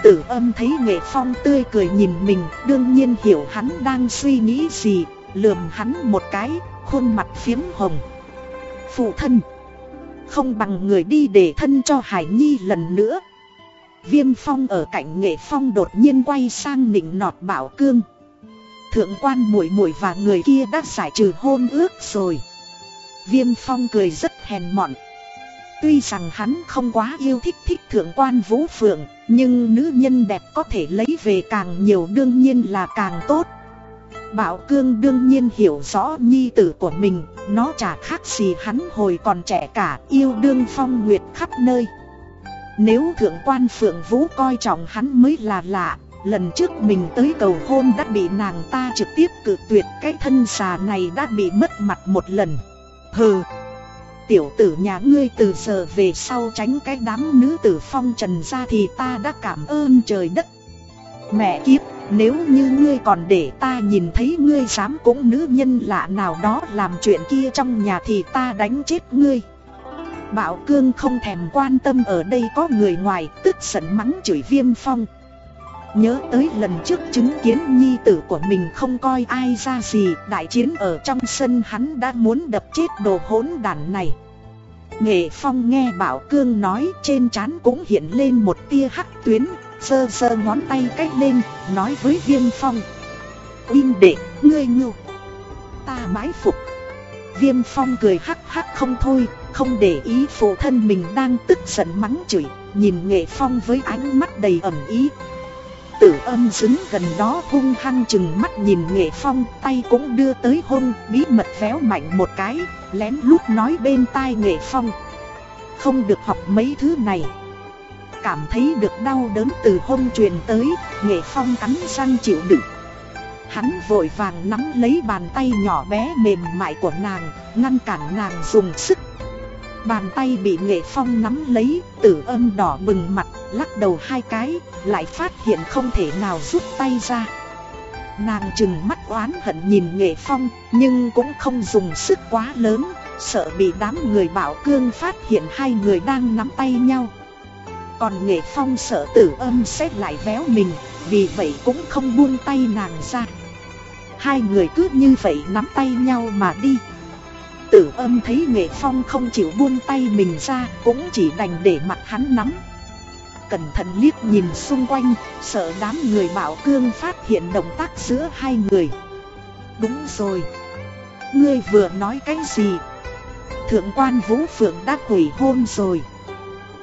Tử âm thấy nghệ phong tươi cười nhìn mình đương nhiên hiểu hắn đang suy nghĩ gì Lườm hắn một cái, khuôn mặt phiếm hồng. Phụ thân Không bằng người đi để thân cho Hải Nhi lần nữa. Viêm phong ở cạnh nghệ phong đột nhiên quay sang nịnh nọt bảo cương thượng quan muội muội và người kia đã giải trừ hôn ước rồi. Viêm phong cười rất hèn mọn. Tuy rằng hắn không quá yêu thích thích thượng quan vũ phượng, nhưng nữ nhân đẹp có thể lấy về càng nhiều đương nhiên là càng tốt. Bảo cương đương nhiên hiểu rõ nhi tử của mình, nó chả khác gì hắn hồi còn trẻ cả, yêu đương phong nguyệt khắp nơi. Nếu thượng quan phượng vũ coi trọng hắn mới là lạ, Lần trước mình tới cầu hôn đã bị nàng ta trực tiếp cự tuyệt Cái thân xà này đã bị mất mặt một lần. Hừ. Tiểu tử nhà ngươi từ giờ về sau tránh cái đám nữ tử phong trần ra thì ta đã cảm ơn trời đất. Mẹ kiếp, nếu như ngươi còn để ta nhìn thấy ngươi dám cũng nữ nhân lạ nào đó làm chuyện kia trong nhà thì ta đánh chết ngươi. Bảo cương không thèm quan tâm ở đây có người ngoài tức giận mắng chửi viêm phong. Nhớ tới lần trước chứng kiến nhi tử của mình không coi ai ra gì Đại chiến ở trong sân hắn đã muốn đập chết đồ hỗn đản này. Nghệ phong nghe Bảo Cương nói trên trán cũng hiện lên một tia hắc tuyến Sơ sơ ngón tay cách lên nói với viêm phong. Uyên đệ, ngươi ngưu Ta bái phục. Viêm phong cười hắc hắc không thôi Không để ý phụ thân mình đang tức giận mắng chửi Nhìn nghệ phong với ánh mắt đầy ẩn ý. Tử âm xứng gần đó hung hăng chừng mắt nhìn nghệ phong, Tay cũng đưa tới hôn, bí mật véo mạnh một cái, Lén lút nói bên tai nghệ phong. Không được học mấy thứ này. Cảm thấy được đau đớn từ hôn truyền tới, Nghệ phong cắn răng chịu đựng. Hắn vội vàng nắm lấy bàn tay nhỏ bé mềm mại của nàng, Ngăn cản nàng dùng sức. Bàn tay bị nghệ phong nắm lấy, Tử âm đỏ bừng mặt, Lắc đầu hai cái, Lại phát hiện không thể nào rút tay ra. Nàng chừng mắt oán hận nhìn nghệ phong, Nhưng cũng không dùng sức quá lớn, Sợ bị đám người bảo cương phát hiện hai người đang nắm tay nhau. Còn nghệ phong sợ tử âm sẽ lại véo mình, Vì vậy cũng không buông tay nàng ra. Hai người cứ như vậy nắm tay nhau mà đi. Tử âm thấy nghệ phong không chịu buông tay mình ra, Cũng chỉ đành để mặt hắn nắm. Cẩn thận liếc nhìn xung quanh, Sợ đám người bảo cương phát hiện động tác giữa hai người. Đúng rồi. Ngươi vừa nói cái gì? Thượng quan Vũ Phượng đã hủy hôn rồi.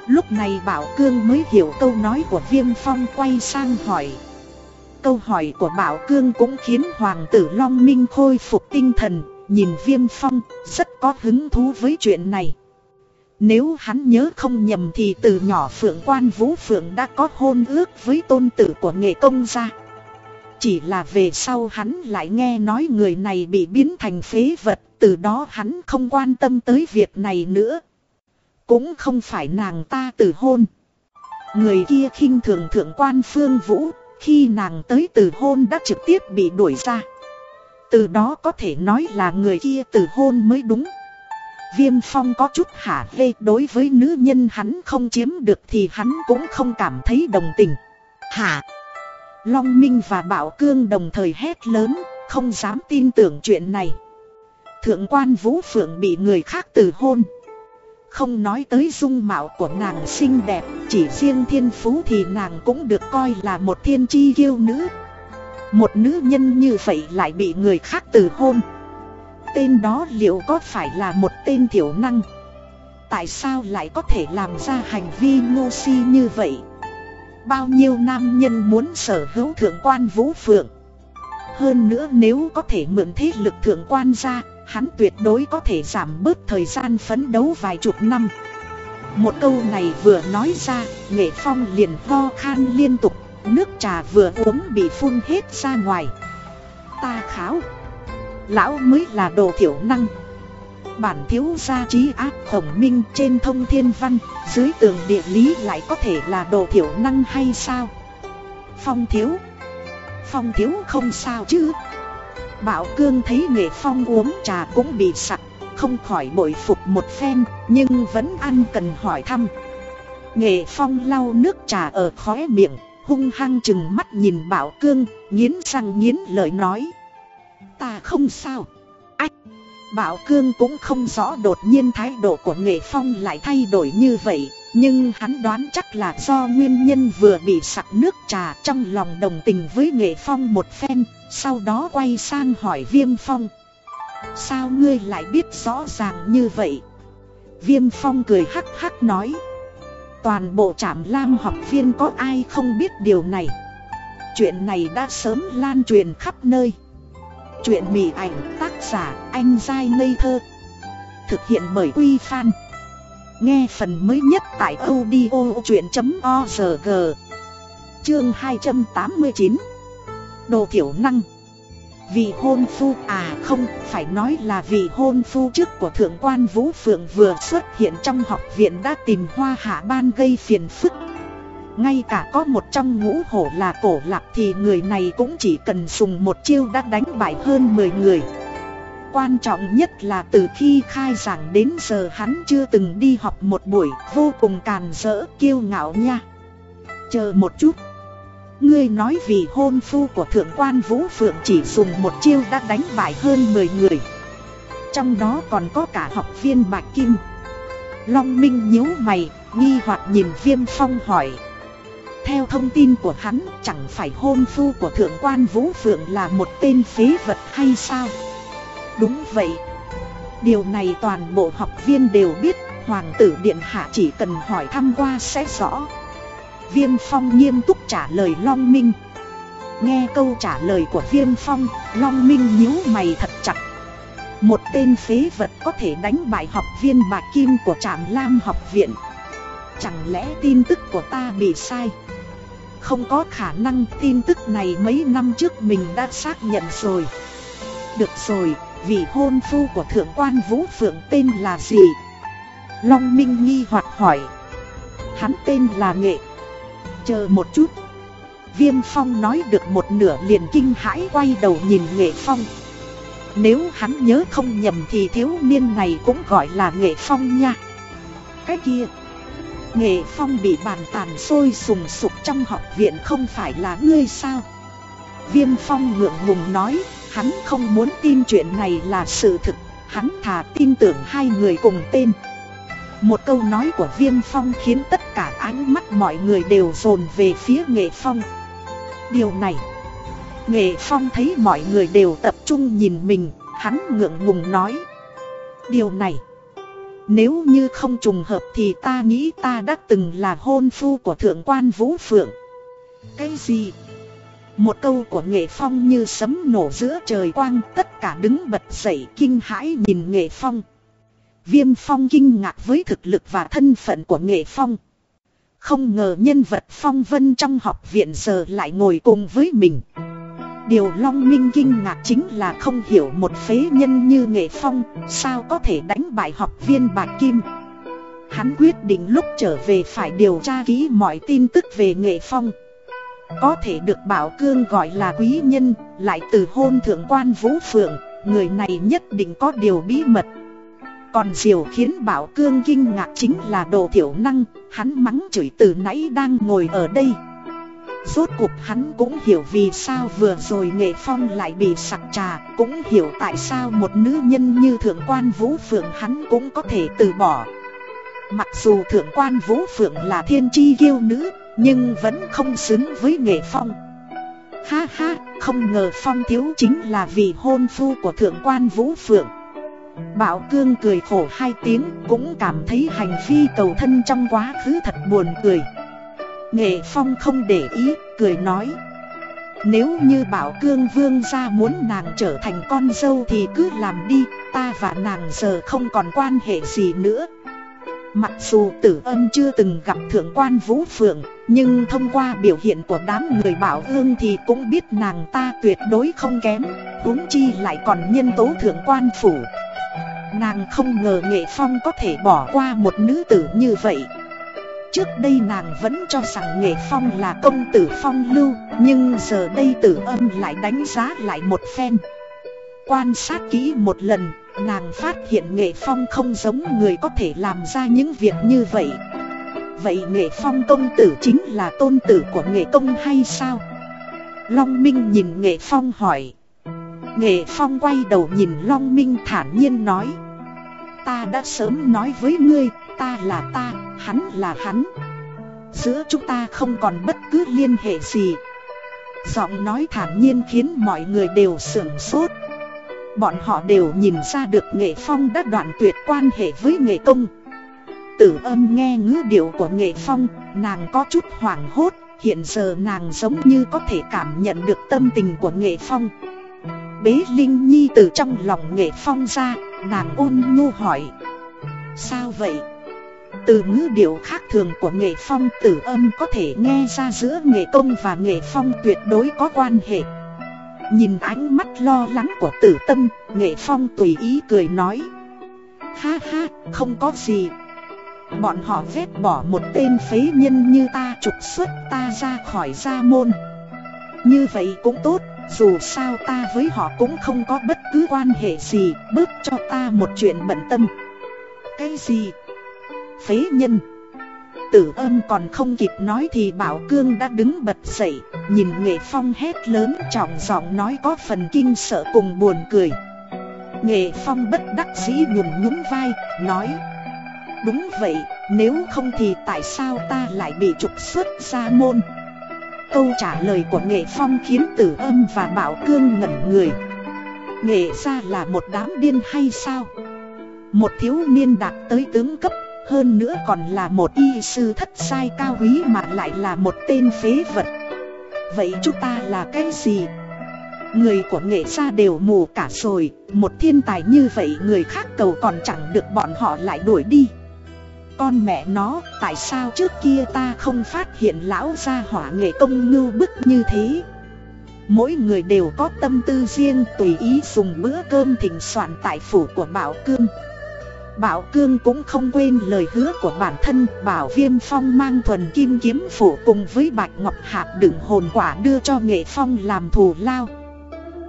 Lúc này Bảo Cương mới hiểu câu nói của Viêm Phong quay sang hỏi. Câu hỏi của Bảo Cương cũng khiến Hoàng tử Long Minh khôi phục tinh thần. Nhìn Viêm Phong, rất có hứng thú với chuyện này. Nếu hắn nhớ không nhầm thì từ nhỏ Phượng Quan Vũ Phượng đã có hôn ước với tôn tử của nghệ công gia. Chỉ là về sau hắn lại nghe nói người này bị biến thành phế vật, Từ đó hắn không quan tâm tới việc này nữa. Cũng không phải nàng ta từ hôn. Người kia khinh thường thượng quan phương vũ, khi nàng tới từ hôn đã trực tiếp bị đuổi ra. Từ đó có thể nói là người kia từ hôn mới đúng. Viêm phong có chút hả hê đối với nữ nhân hắn không chiếm được thì hắn cũng không cảm thấy đồng tình. Hả? Long Minh và Bảo Cương đồng thời hét lớn, không dám tin tưởng chuyện này. Thượng quan Vũ Phượng bị người khác từ hôn. Không nói tới dung mạo của nàng xinh đẹp Chỉ riêng thiên phú thì nàng cũng được coi là một thiên chi kiêu nữ. Một nữ nhân như vậy lại bị người khác từ hôn. Tên đó liệu có phải là một tên thiểu năng? Tại sao lại có thể làm ra hành vi ngu si như vậy? Bao nhiêu nam nhân muốn sở hữu thượng quan vũ phượng? Hơn nữa nếu có thể mượn thế lực thượng quan ra hắn tuyệt đối có thể giảm bớt thời gian phấn đấu vài chục năm. Một câu này vừa nói ra, nghệ phong liền ho khan liên tục, nước trà vừa uống bị phun hết ra ngoài. Ta kháo, lão mới là đồ thiểu năng. Bản thiếu gia trí ác khổng minh trên thông thiên văn, dưới tường địa lý lại có thể là đồ thiểu năng hay sao? Phong thiếu, phong thiếu không sao chứ? Bảo Cương thấy Nghệ Phong uống trà cũng bị sặc, không khỏi bội phục một phen, nhưng vẫn ăn cần hỏi thăm. Nghệ Phong lau nước trà ở khóe miệng, hung hăng chừng mắt nhìn Bảo Cương, nghiến răng nghiến lời nói. Ta không sao. Ách! Bảo Cương cũng không rõ đột nhiên thái độ của Nghệ Phong lại thay đổi như vậy, nhưng hắn đoán chắc là do nguyên nhân vừa bị sặc nước trà trong lòng đồng tình với Nghệ Phong một phen, sau đó quay sang hỏi Viêm Phong. Sao ngươi lại biết rõ ràng như vậy? Viêm Phong cười hắc hắc nói. Toàn bộ trạm lam học viên có ai không biết điều này. Chuyện này đã sớm lan truyền khắp nơi. Chuyện mỉ ảnh tác giả anh dai ngây thơ. Thực hiện bởi Quy Phan. Nghe phần mới nhất tại audio chuyện.org Chương 289 Đồ thiểu năng Vị hôn phu à không, phải nói là vị hôn phu trước của thượng quan Vũ Phượng vừa xuất hiện trong học viện đã tìm hoa hạ ban gây phiền phức. Ngay cả có một trong ngũ hổ là cổ lạc thì người này cũng chỉ cần dùng một chiêu đã đánh bại hơn 10 người. Quan trọng nhất là từ khi khai giảng đến giờ hắn chưa từng đi học một buổi, vô cùng càn rỡ, kiêu ngạo nha. Chờ một chút. Ngươi nói vì hôn phu của thượng quan Vũ Phượng chỉ dùng một chiêu đã đánh bại hơn 10 người. Trong đó còn có cả học viên Bạch Kim. Long Minh nhíu mày, nghi hoặc nhìn Viêm Phong hỏi. Theo thông tin của hắn, chẳng phải hôn phu của thượng quan Vũ Phượng là một tên phế vật hay sao? Đúng vậy. Điều này toàn bộ học viên đều biết Hoàng tử Điện Hạ chỉ cần hỏi thăm qua sẽ rõ. Viêm Phong nghiêm túc trả lời Long Minh. Nghe câu trả lời của Viêm Phong Long Minh nhíu mày thật chặt. Một tên phế vật có thể đánh bại học viên Bạc Kim của Trạm Lam học viện. Chẳng lẽ tin tức của ta bị sai? Không có khả năng tin tức này mấy năm trước mình đã xác nhận rồi. Được rồi, vị hôn phu của thượng quan Vũ Phượng tên là gì? Long Minh nghi hoặc hỏi. Hắn tên là Nghệ Chờ một chút. Viêm Phong nói được một nửa liền kinh hãi quay đầu nhìn Nghệ Phong. Nếu hắn nhớ không nhầm thì thiếu niên này cũng gọi là Nghệ Phong nha. Cái kia, Nghệ Phong bị bàn tàn sôi sùng sục trong học viện không phải là ngươi sao? Viêm Phong ngượng ngùng nói, Hắn không muốn tin chuyện này là sự thực. Hắn thà tin tưởng hai người cùng tên. Một câu nói của Viêm Phong khiến tất cả ánh mắt mọi người đều dồn về phía Nghệ Phong. Điều này, Nghệ Phong thấy mọi người đều tập trung nhìn mình, Hắn ngượng ngùng nói. Điều này, Nếu như không trùng hợp thì ta nghĩ ta đã từng là hôn phu của Thượng quan Vũ Phượng. Cái gì? Một câu của nghệ phong như sấm nổ giữa trời quang, Tất cả đứng bật dậy kinh hãi nhìn nghệ phong. Viêm phong kinh ngạc với thực lực và thân phận của nghệ phong. Không ngờ nhân vật phong vân trong học viện giờ lại ngồi cùng với mình. Điều Long Minh kinh ngạc chính là không hiểu một phế nhân như nghệ phong Sao có thể đánh bại học viên bạc kim. Hắn quyết định lúc trở về phải điều tra kỹ mọi tin tức về nghệ phong. Có thể được Bảo Cương gọi là quý nhân, lại từ hôn thượng quan Vũ Phượng, người này nhất định có điều bí mật. Còn diều khiến Bảo Cương kinh ngạc chính là đồ thiểu năng, hắn mắng chửi từ nãy đang ngồi ở đây. Rốt cuộc hắn cũng hiểu vì sao vừa rồi nghệ phong lại bị sặc trà Cũng hiểu tại sao một nữ nhân như thượng quan Vũ Phượng hắn cũng có thể từ bỏ. Mặc dù thượng quan Vũ Phượng là thiên chi kiêu nữ nhưng vẫn không xứng với nghệ phong. Ha ha, không ngờ phong thiếu chính là vị hôn phu của thượng quan Vũ Phượng. Bảo Cương cười khổ hai tiếng cũng cảm thấy hành vi cầu thân trong quá khứ thật buồn cười. Nghệ Phong không để ý, cười nói. Nếu như Bảo Cương Vương gia muốn nàng trở thành con dâu thì cứ làm đi Ta và nàng giờ không còn quan hệ gì nữa. Mặc dù tử Âm chưa từng gặp thượng quan Vũ Phượng Nhưng thông qua biểu hiện của đám người bảo Hương thì cũng biết nàng ta tuyệt đối không kém huống chi lại còn nhân tố thượng quan phủ. Nàng không ngờ nghệ phong có thể bỏ qua một nữ tử như vậy. Trước đây nàng vẫn cho rằng nghệ phong là công tử phong lưu, Nhưng giờ đây tử âm lại đánh giá lại một phen. Quan sát kỹ một lần, Nàng phát hiện nghệ phong không giống người có thể làm ra những việc như vậy. Vậy nghệ phong công tử chính là tôn tử của nghệ công hay sao? Long Minh nhìn nghệ phong hỏi. Nghệ phong quay đầu nhìn Long Minh thản nhiên nói. Ta đã sớm nói với ngươi, ta là ta, hắn là hắn. Giữa chúng ta không còn bất cứ liên hệ gì. Giọng nói thản nhiên khiến mọi người đều sưởng sốt. Bọn họ đều nhìn ra được nghệ phong đã đoạn tuyệt quan hệ với nghệ công. Tử âm nghe ngữ điệu của nghệ phong, nàng có chút hoảng hốt Hiện giờ nàng giống như có thể cảm nhận được tâm tình của nghệ phong. Bế Linh Nhi từ trong lòng nghệ phong ra, nàng ôn nhu hỏi. Sao vậy? Từ ngữ điệu khác thường của nghệ phong tử âm có thể nghe ra giữa nghệ công và nghệ phong tuyệt đối có quan hệ. Nhìn ánh mắt lo lắng của tử tâm, nghệ phong tùy ý cười nói. Ha ha, không có gì. Bọn họ vét bỏ một tên phế nhân như ta trục xuất ta ra khỏi gia môn. Như vậy cũng tốt. Dù sao ta với họ cũng không có bất cứ quan hệ gì Bớt cho ta một chuyện bận tâm. Cái gì? Phế nhân. Tử âm còn không kịp nói thì Bảo Cương đã đứng bật dậy Nhìn Nghệ Phong hét lớn trọng giọng nói có phần kinh sợ cùng buồn cười. Nghệ Phong bất đắc dĩ nhún nhún vai, nói Đúng vậy, nếu không thì tại sao ta lại bị trục xuất ra môn? Câu trả lời của Nghệ Phong khiến tử âm và Bảo Cương ngẩn người. Nghệ ra là một đám điên hay sao? Một thiếu niên đạt tới tướng cấp, hơn nữa còn là một y sư thất sai cao quý mà lại là một tên phế vật. Vậy chúng ta là cái gì? Người của nghệ gia đều mù cả rồi, Một thiên tài như vậy người khác cầu còn chẳng được bọn họ lại đuổi đi. Con mẹ nó, tại sao trước kia ta không phát hiện lão gia hỏa nghệ công ngưu bức như thế? Mỗi người đều có tâm tư riêng tùy ý dùng bữa cơm thịnh soạn tại phủ của Bảo Cương. Bảo Cương cũng không quên lời hứa của bản thân Bảo Viêm Phong mang thuần kim kiếm phủ cùng với Bạch Ngọc Hạp đựng hồn quả đưa cho Nghệ Phong làm thù lao.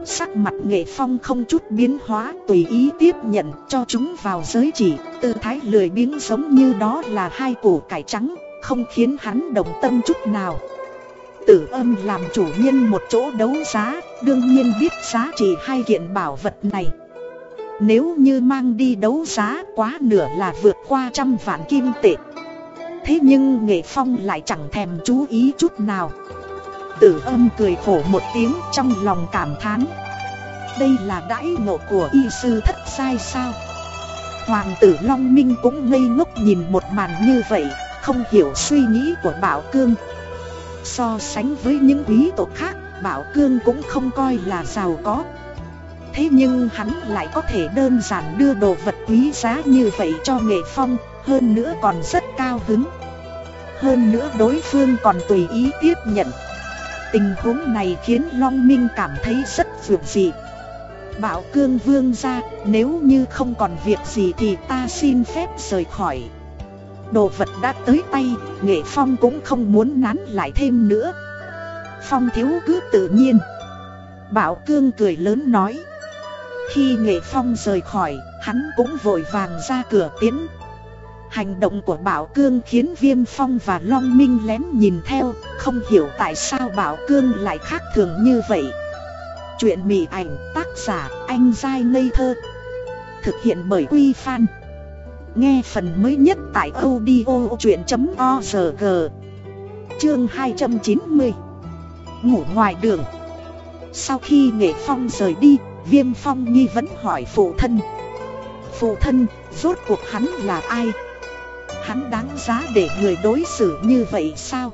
Sắc mặt Nghệ Phong không chút biến hóa, tùy ý tiếp nhận, cho chúng vào giới chỉ. Tư thái lười biếng giống như đó là hai củ cải trắng, Không khiến hắn động tâm chút nào. Tử âm làm chủ nhân một chỗ đấu giá, Đương nhiên biết giá trị hai kiện bảo vật này. Nếu như mang đi đấu giá, quá nửa là vượt qua trăm vạn kim tệ. Thế nhưng nghệ phong lại chẳng thèm chú ý chút nào. Tử âm cười khổ một tiếng trong lòng cảm thán. Đây là đãi ngộ của y sư thất sai sao? Hoàng tử Long Minh cũng ngây ngốc nhìn một màn như vậy, Không hiểu suy nghĩ của Bảo Cương. So sánh với những quý tộc khác, Bảo Cương cũng không coi là giàu có. Thế nhưng hắn lại có thể đơn giản đưa đồ vật quý giá như vậy cho nghệ phong, Hơn nữa còn rất cao hứng. Hơn nữa đối phương còn tùy ý tiếp nhận. Tình huống này khiến Long Minh cảm thấy rất vượt dị. Bảo cương vương ra nếu như không còn việc gì thì ta xin phép rời khỏi. Đồ vật đã tới tay, nghệ phong cũng không muốn nán lại thêm nữa. Phong thiếu cứ tự nhiên. Bảo cương cười lớn nói. Khi Nghệ Phong rời khỏi, hắn cũng vội vàng ra cửa tiến. Hành động của Bảo Cương khiến Viêm Phong và Long Minh lén nhìn theo, không hiểu tại sao Bảo Cương lại khác thường như vậy. Chuyện mị ảnh tác giả anh Giai ngây thơ. Thực hiện bởi Quy Phan. Nghe phần mới nhất tại audio chuyện.org Chương 290 Ngủ ngoài đường. Sau khi Nghệ Phong rời đi Viêm Phong nghi vấn hỏi phụ thân. Phụ thân, rốt cuộc hắn là ai? Hắn đáng giá để người đối xử như vậy sao?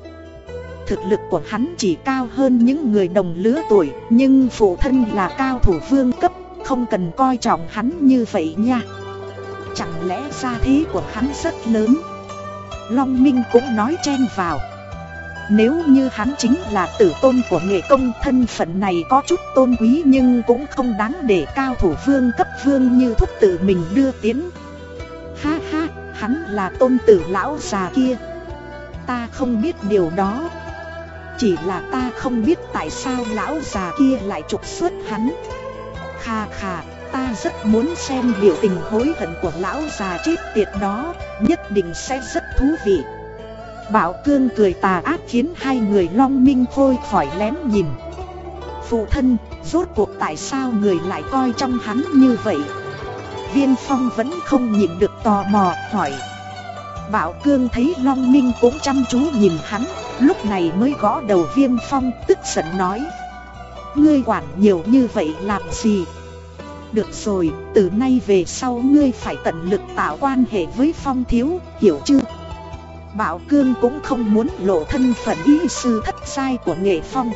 Thực lực của hắn chỉ cao hơn những người đồng lứa tuổi Nhưng phụ thân là cao thủ vương cấp Không cần coi trọng hắn như vậy nha Chẳng lẽ gia thế của hắn rất lớn Long Minh cũng nói chen vào nếu như hắn chính là tử tôn của nghệ công thân phận này có chút tôn quý nhưng cũng không đáng để cao thủ vương cấp vương như thúc tự mình đưa tiến. Ha ha, hắn là tôn tử lão già kia. Ta không biết điều đó. Chỉ là ta không biết tại sao lão già kia lại trục xuất hắn. Kha kha, ta rất muốn xem biểu tình hối hận của lão già chết tiệt đó, nhất định sẽ rất thú vị. Bảo cương cười tà ác khiến hai người long minh khôi khỏi lén nhìn Phụ thân, rốt cuộc tại sao người lại coi trong hắn như vậy Viên phong vẫn không nhịn được tò mò hỏi. Bảo cương thấy long minh cũng chăm chú nhìn hắn Lúc này mới gõ đầu viêm phong tức giận nói. Ngươi quản nhiều như vậy làm gì? Được rồi, từ nay về sau ngươi phải tận lực tạo quan hệ với phong thiếu, hiểu chưa? Bảo Cương cũng không muốn lộ thân phận y sư thất sai của nghệ phong.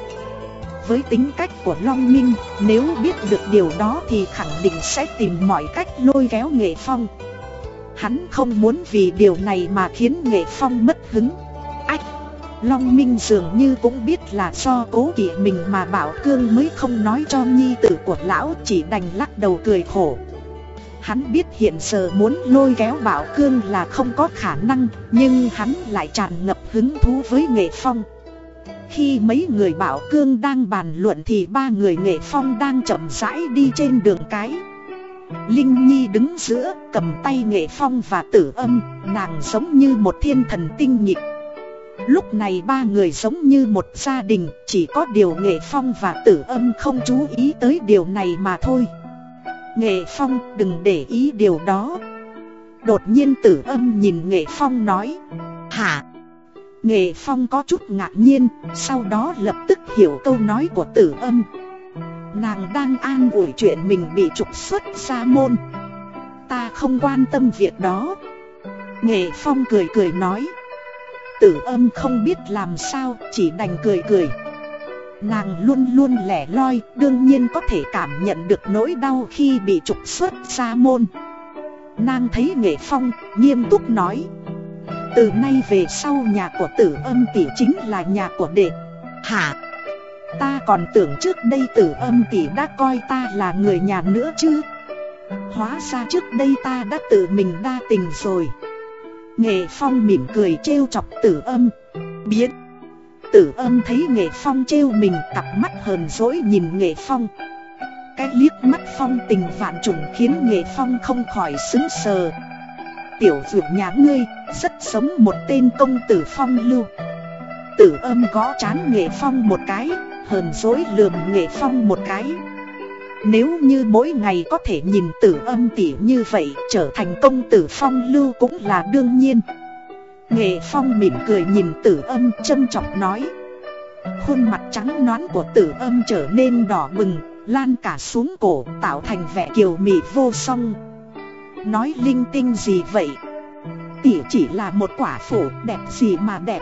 Với tính cách của Long Minh, nếu biết được điều đó thì khẳng định sẽ tìm mọi cách lôi kéo nghệ phong. Hắn không muốn vì điều này mà khiến nghệ phong mất hứng. Ách! Long Minh dường như cũng biết là do cố kỵ mình mà Bảo Cương mới không nói cho nhi tử của lão chỉ đành lắc đầu cười khổ. Hắn biết hiện giờ muốn lôi kéo Bảo Cương là không có khả năng Nhưng hắn lại tràn ngập hứng thú với nghệ phong. Khi mấy người Bảo Cương đang bàn luận thì ba người nghệ phong đang chậm rãi đi trên đường cái. Linh Nhi đứng giữa, cầm tay nghệ phong và tử âm, Nàng giống như một thiên thần tinh nhịp Lúc này ba người giống như một gia đình, Chỉ có điều nghệ phong và tử âm không chú ý tới điều này mà thôi. Nghệ phong, đừng để ý điều đó. Đột nhiên tử âm nhìn nghệ phong nói, Hả? Nghệ phong có chút ngạc nhiên, Sau đó lập tức hiểu câu nói của tử âm. Nàng đang an ủi chuyện mình bị trục xuất ra môn. Ta không quan tâm việc đó. Nghệ phong cười cười nói. Tử âm không biết làm sao, chỉ đành cười cười. Nàng luôn luôn lẻ loi, Đương nhiên có thể cảm nhận được nỗi đau khi bị trục xuất ra môn. Nàng thấy nghệ phong, nghiêm túc nói. Từ nay về sau nhà của tử âm tỷ chính là nhà của đệ. Hả? Ta còn tưởng trước đây tử âm tỷ đã coi ta là người nhà nữa chứ. Hóa ra trước đây ta đã tự mình đa tình rồi. Nghệ phong mỉm cười trêu chọc tử âm. Biến. Tử âm thấy nghệ phong trêu mình cặp mắt hờn dỗi nhìn nghệ phong. Cái liếc mắt phong tình vạn trùng khiến nghệ phong không khỏi xứng sờ Tiểu vượt nhà ngươi, rất giống một tên công tử phong lưu. Tử âm gõ chán nghệ phong một cái, Hờn dỗi lườm nghệ phong một cái. Nếu như mỗi ngày có thể nhìn tử âm tỉ như vậy, Trở thành công tử phong lưu cũng là đương nhiên. Nghệ phong mỉm cười nhìn tử âm châm chọc nói. Khuôn mặt trắng nõn của tử âm trở nên đỏ bừng, Lan cả xuống cổ, tạo thành vẻ kiều mị vô song. Nói linh tinh gì vậy? Tỷ chỉ là một quả phổ đẹp gì mà đẹp?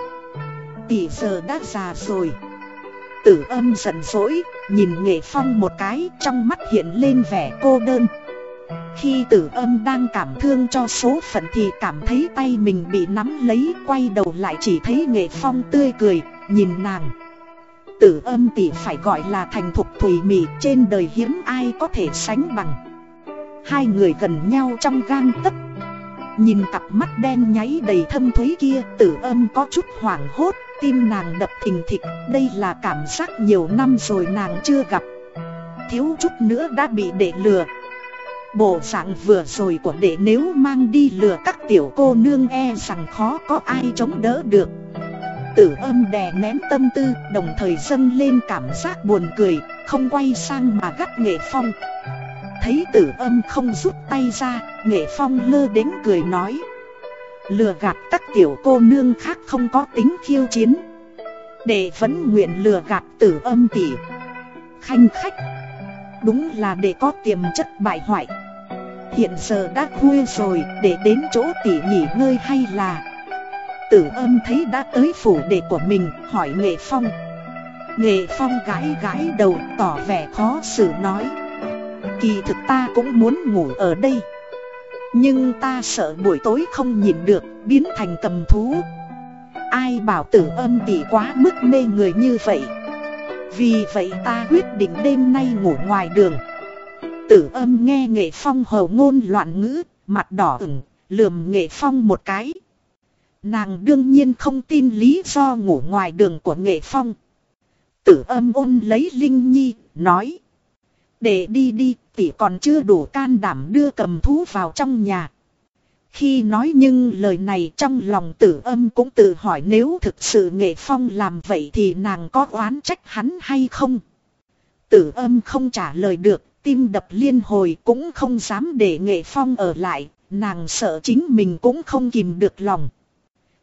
Tỷ giờ đã già rồi. Tử âm giận dỗi Nhìn nghệ phong một cái Trong mắt hiện lên vẻ cô đơn. Khi tử âm đang cảm thương cho số phận thì cảm thấy tay mình bị nắm lấy Quay đầu lại chỉ thấy nghệ phong tươi cười, nhìn nàng. Tử âm tỷ phải gọi là thành thục thủy mị Trên đời hiếm ai có thể sánh bằng. Hai người gần nhau trong gang tấc. Nhìn cặp mắt đen nháy đầy thâm thúy kia, Tử âm có chút hoảng hốt, Tim nàng đập thình thịch. Đây là cảm giác nhiều năm rồi nàng chưa gặp. Thiếu chút nữa đã bị để lừa. Bộ dạng vừa rồi của đệ nếu mang đi lừa các tiểu cô nương e rằng khó có ai chống đỡ được. Tử âm đè nén tâm tư, đồng thời dâng lên cảm giác buồn cười, Không quay sang mà gắt nghệ phong. Thấy tử âm không rút tay ra, Nghệ phong lơ đến cười nói. Lừa gạt các tiểu cô nương khác không có tính khiêu chiến. Đệ vẫn nguyện lừa gạt tử âm tỉ. Khanh khách. Đúng là để có tiềm chất bại hoại. Hiện giờ đã khuya rồi để đến chỗ tỉ nghỉ ngơi hay là? Tử âm thấy đã tới phủ đệ của mình, hỏi Nghệ Phong. Nghệ Phong gãi gãi đầu, tỏ vẻ khó xử nói. Kỳ thực ta cũng muốn ngủ ở đây Nhưng ta sợ buổi tối không nhìn được biến thành cầm thú Ai bảo tử âm tỷ quá mức mê người như vậy Vì vậy ta quyết định đêm nay ngủ ngoài đường Tử âm nghe nghệ phong hầu ngôn loạn ngữ, mặt đỏ ửng, lườm nghệ phong một cái. Nàng đương nhiên không tin lý do ngủ ngoài đường của nghệ phong. Tử âm ôn lấy Linh Nhi, nói. Để đi đi, tỷ còn chưa đủ can đảm đưa cầm thú vào trong nhà. Khi nói nhưng lời này trong lòng tử âm cũng tự hỏi nếu thực sự nghệ phong làm vậy thì nàng có oán trách hắn hay không. Tử âm không trả lời được, tim đập liên hồi cũng không dám để nghệ phong ở lại, nàng sợ chính mình cũng không kìm được lòng.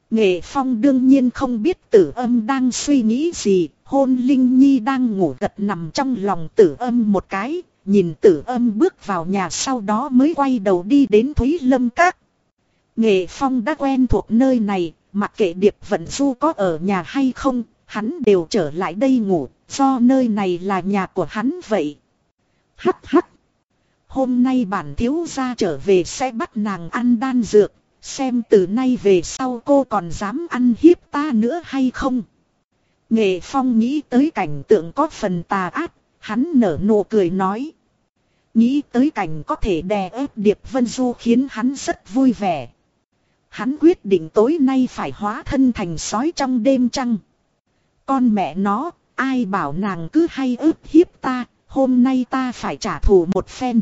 Nghệ phong đương nhiên không biết tử âm đang suy nghĩ gì, hôn linh nhi đang ngủ gật nằm trong lòng tử âm một cái, nhìn tử âm bước vào nhà sau đó mới quay đầu đi đến Thúy Lâm Các. Nghệ phong đã quen thuộc nơi này, mặc kệ Điệp Vận Du có ở nhà hay không, hắn đều trở lại đây ngủ, do nơi này là nhà của hắn vậy. Hắc hắc. Hôm nay bản thiếu gia trở về sẽ bắt nàng ăn đan dược, xem từ nay về sau cô còn dám ăn hiếp ta nữa hay không. Nghệ Phong nghĩ tới cảnh tượng có phần tà ác, hắn nở nụ cười nói. Nghĩ tới cảnh có thể đè ép Điệp Vân Du khiến hắn rất vui vẻ. Hắn quyết định tối nay phải hóa thân thành sói trong đêm trăng. Con mẹ nó, ai bảo nàng cứ hay ức hiếp ta, hôm nay ta phải trả thù một phen.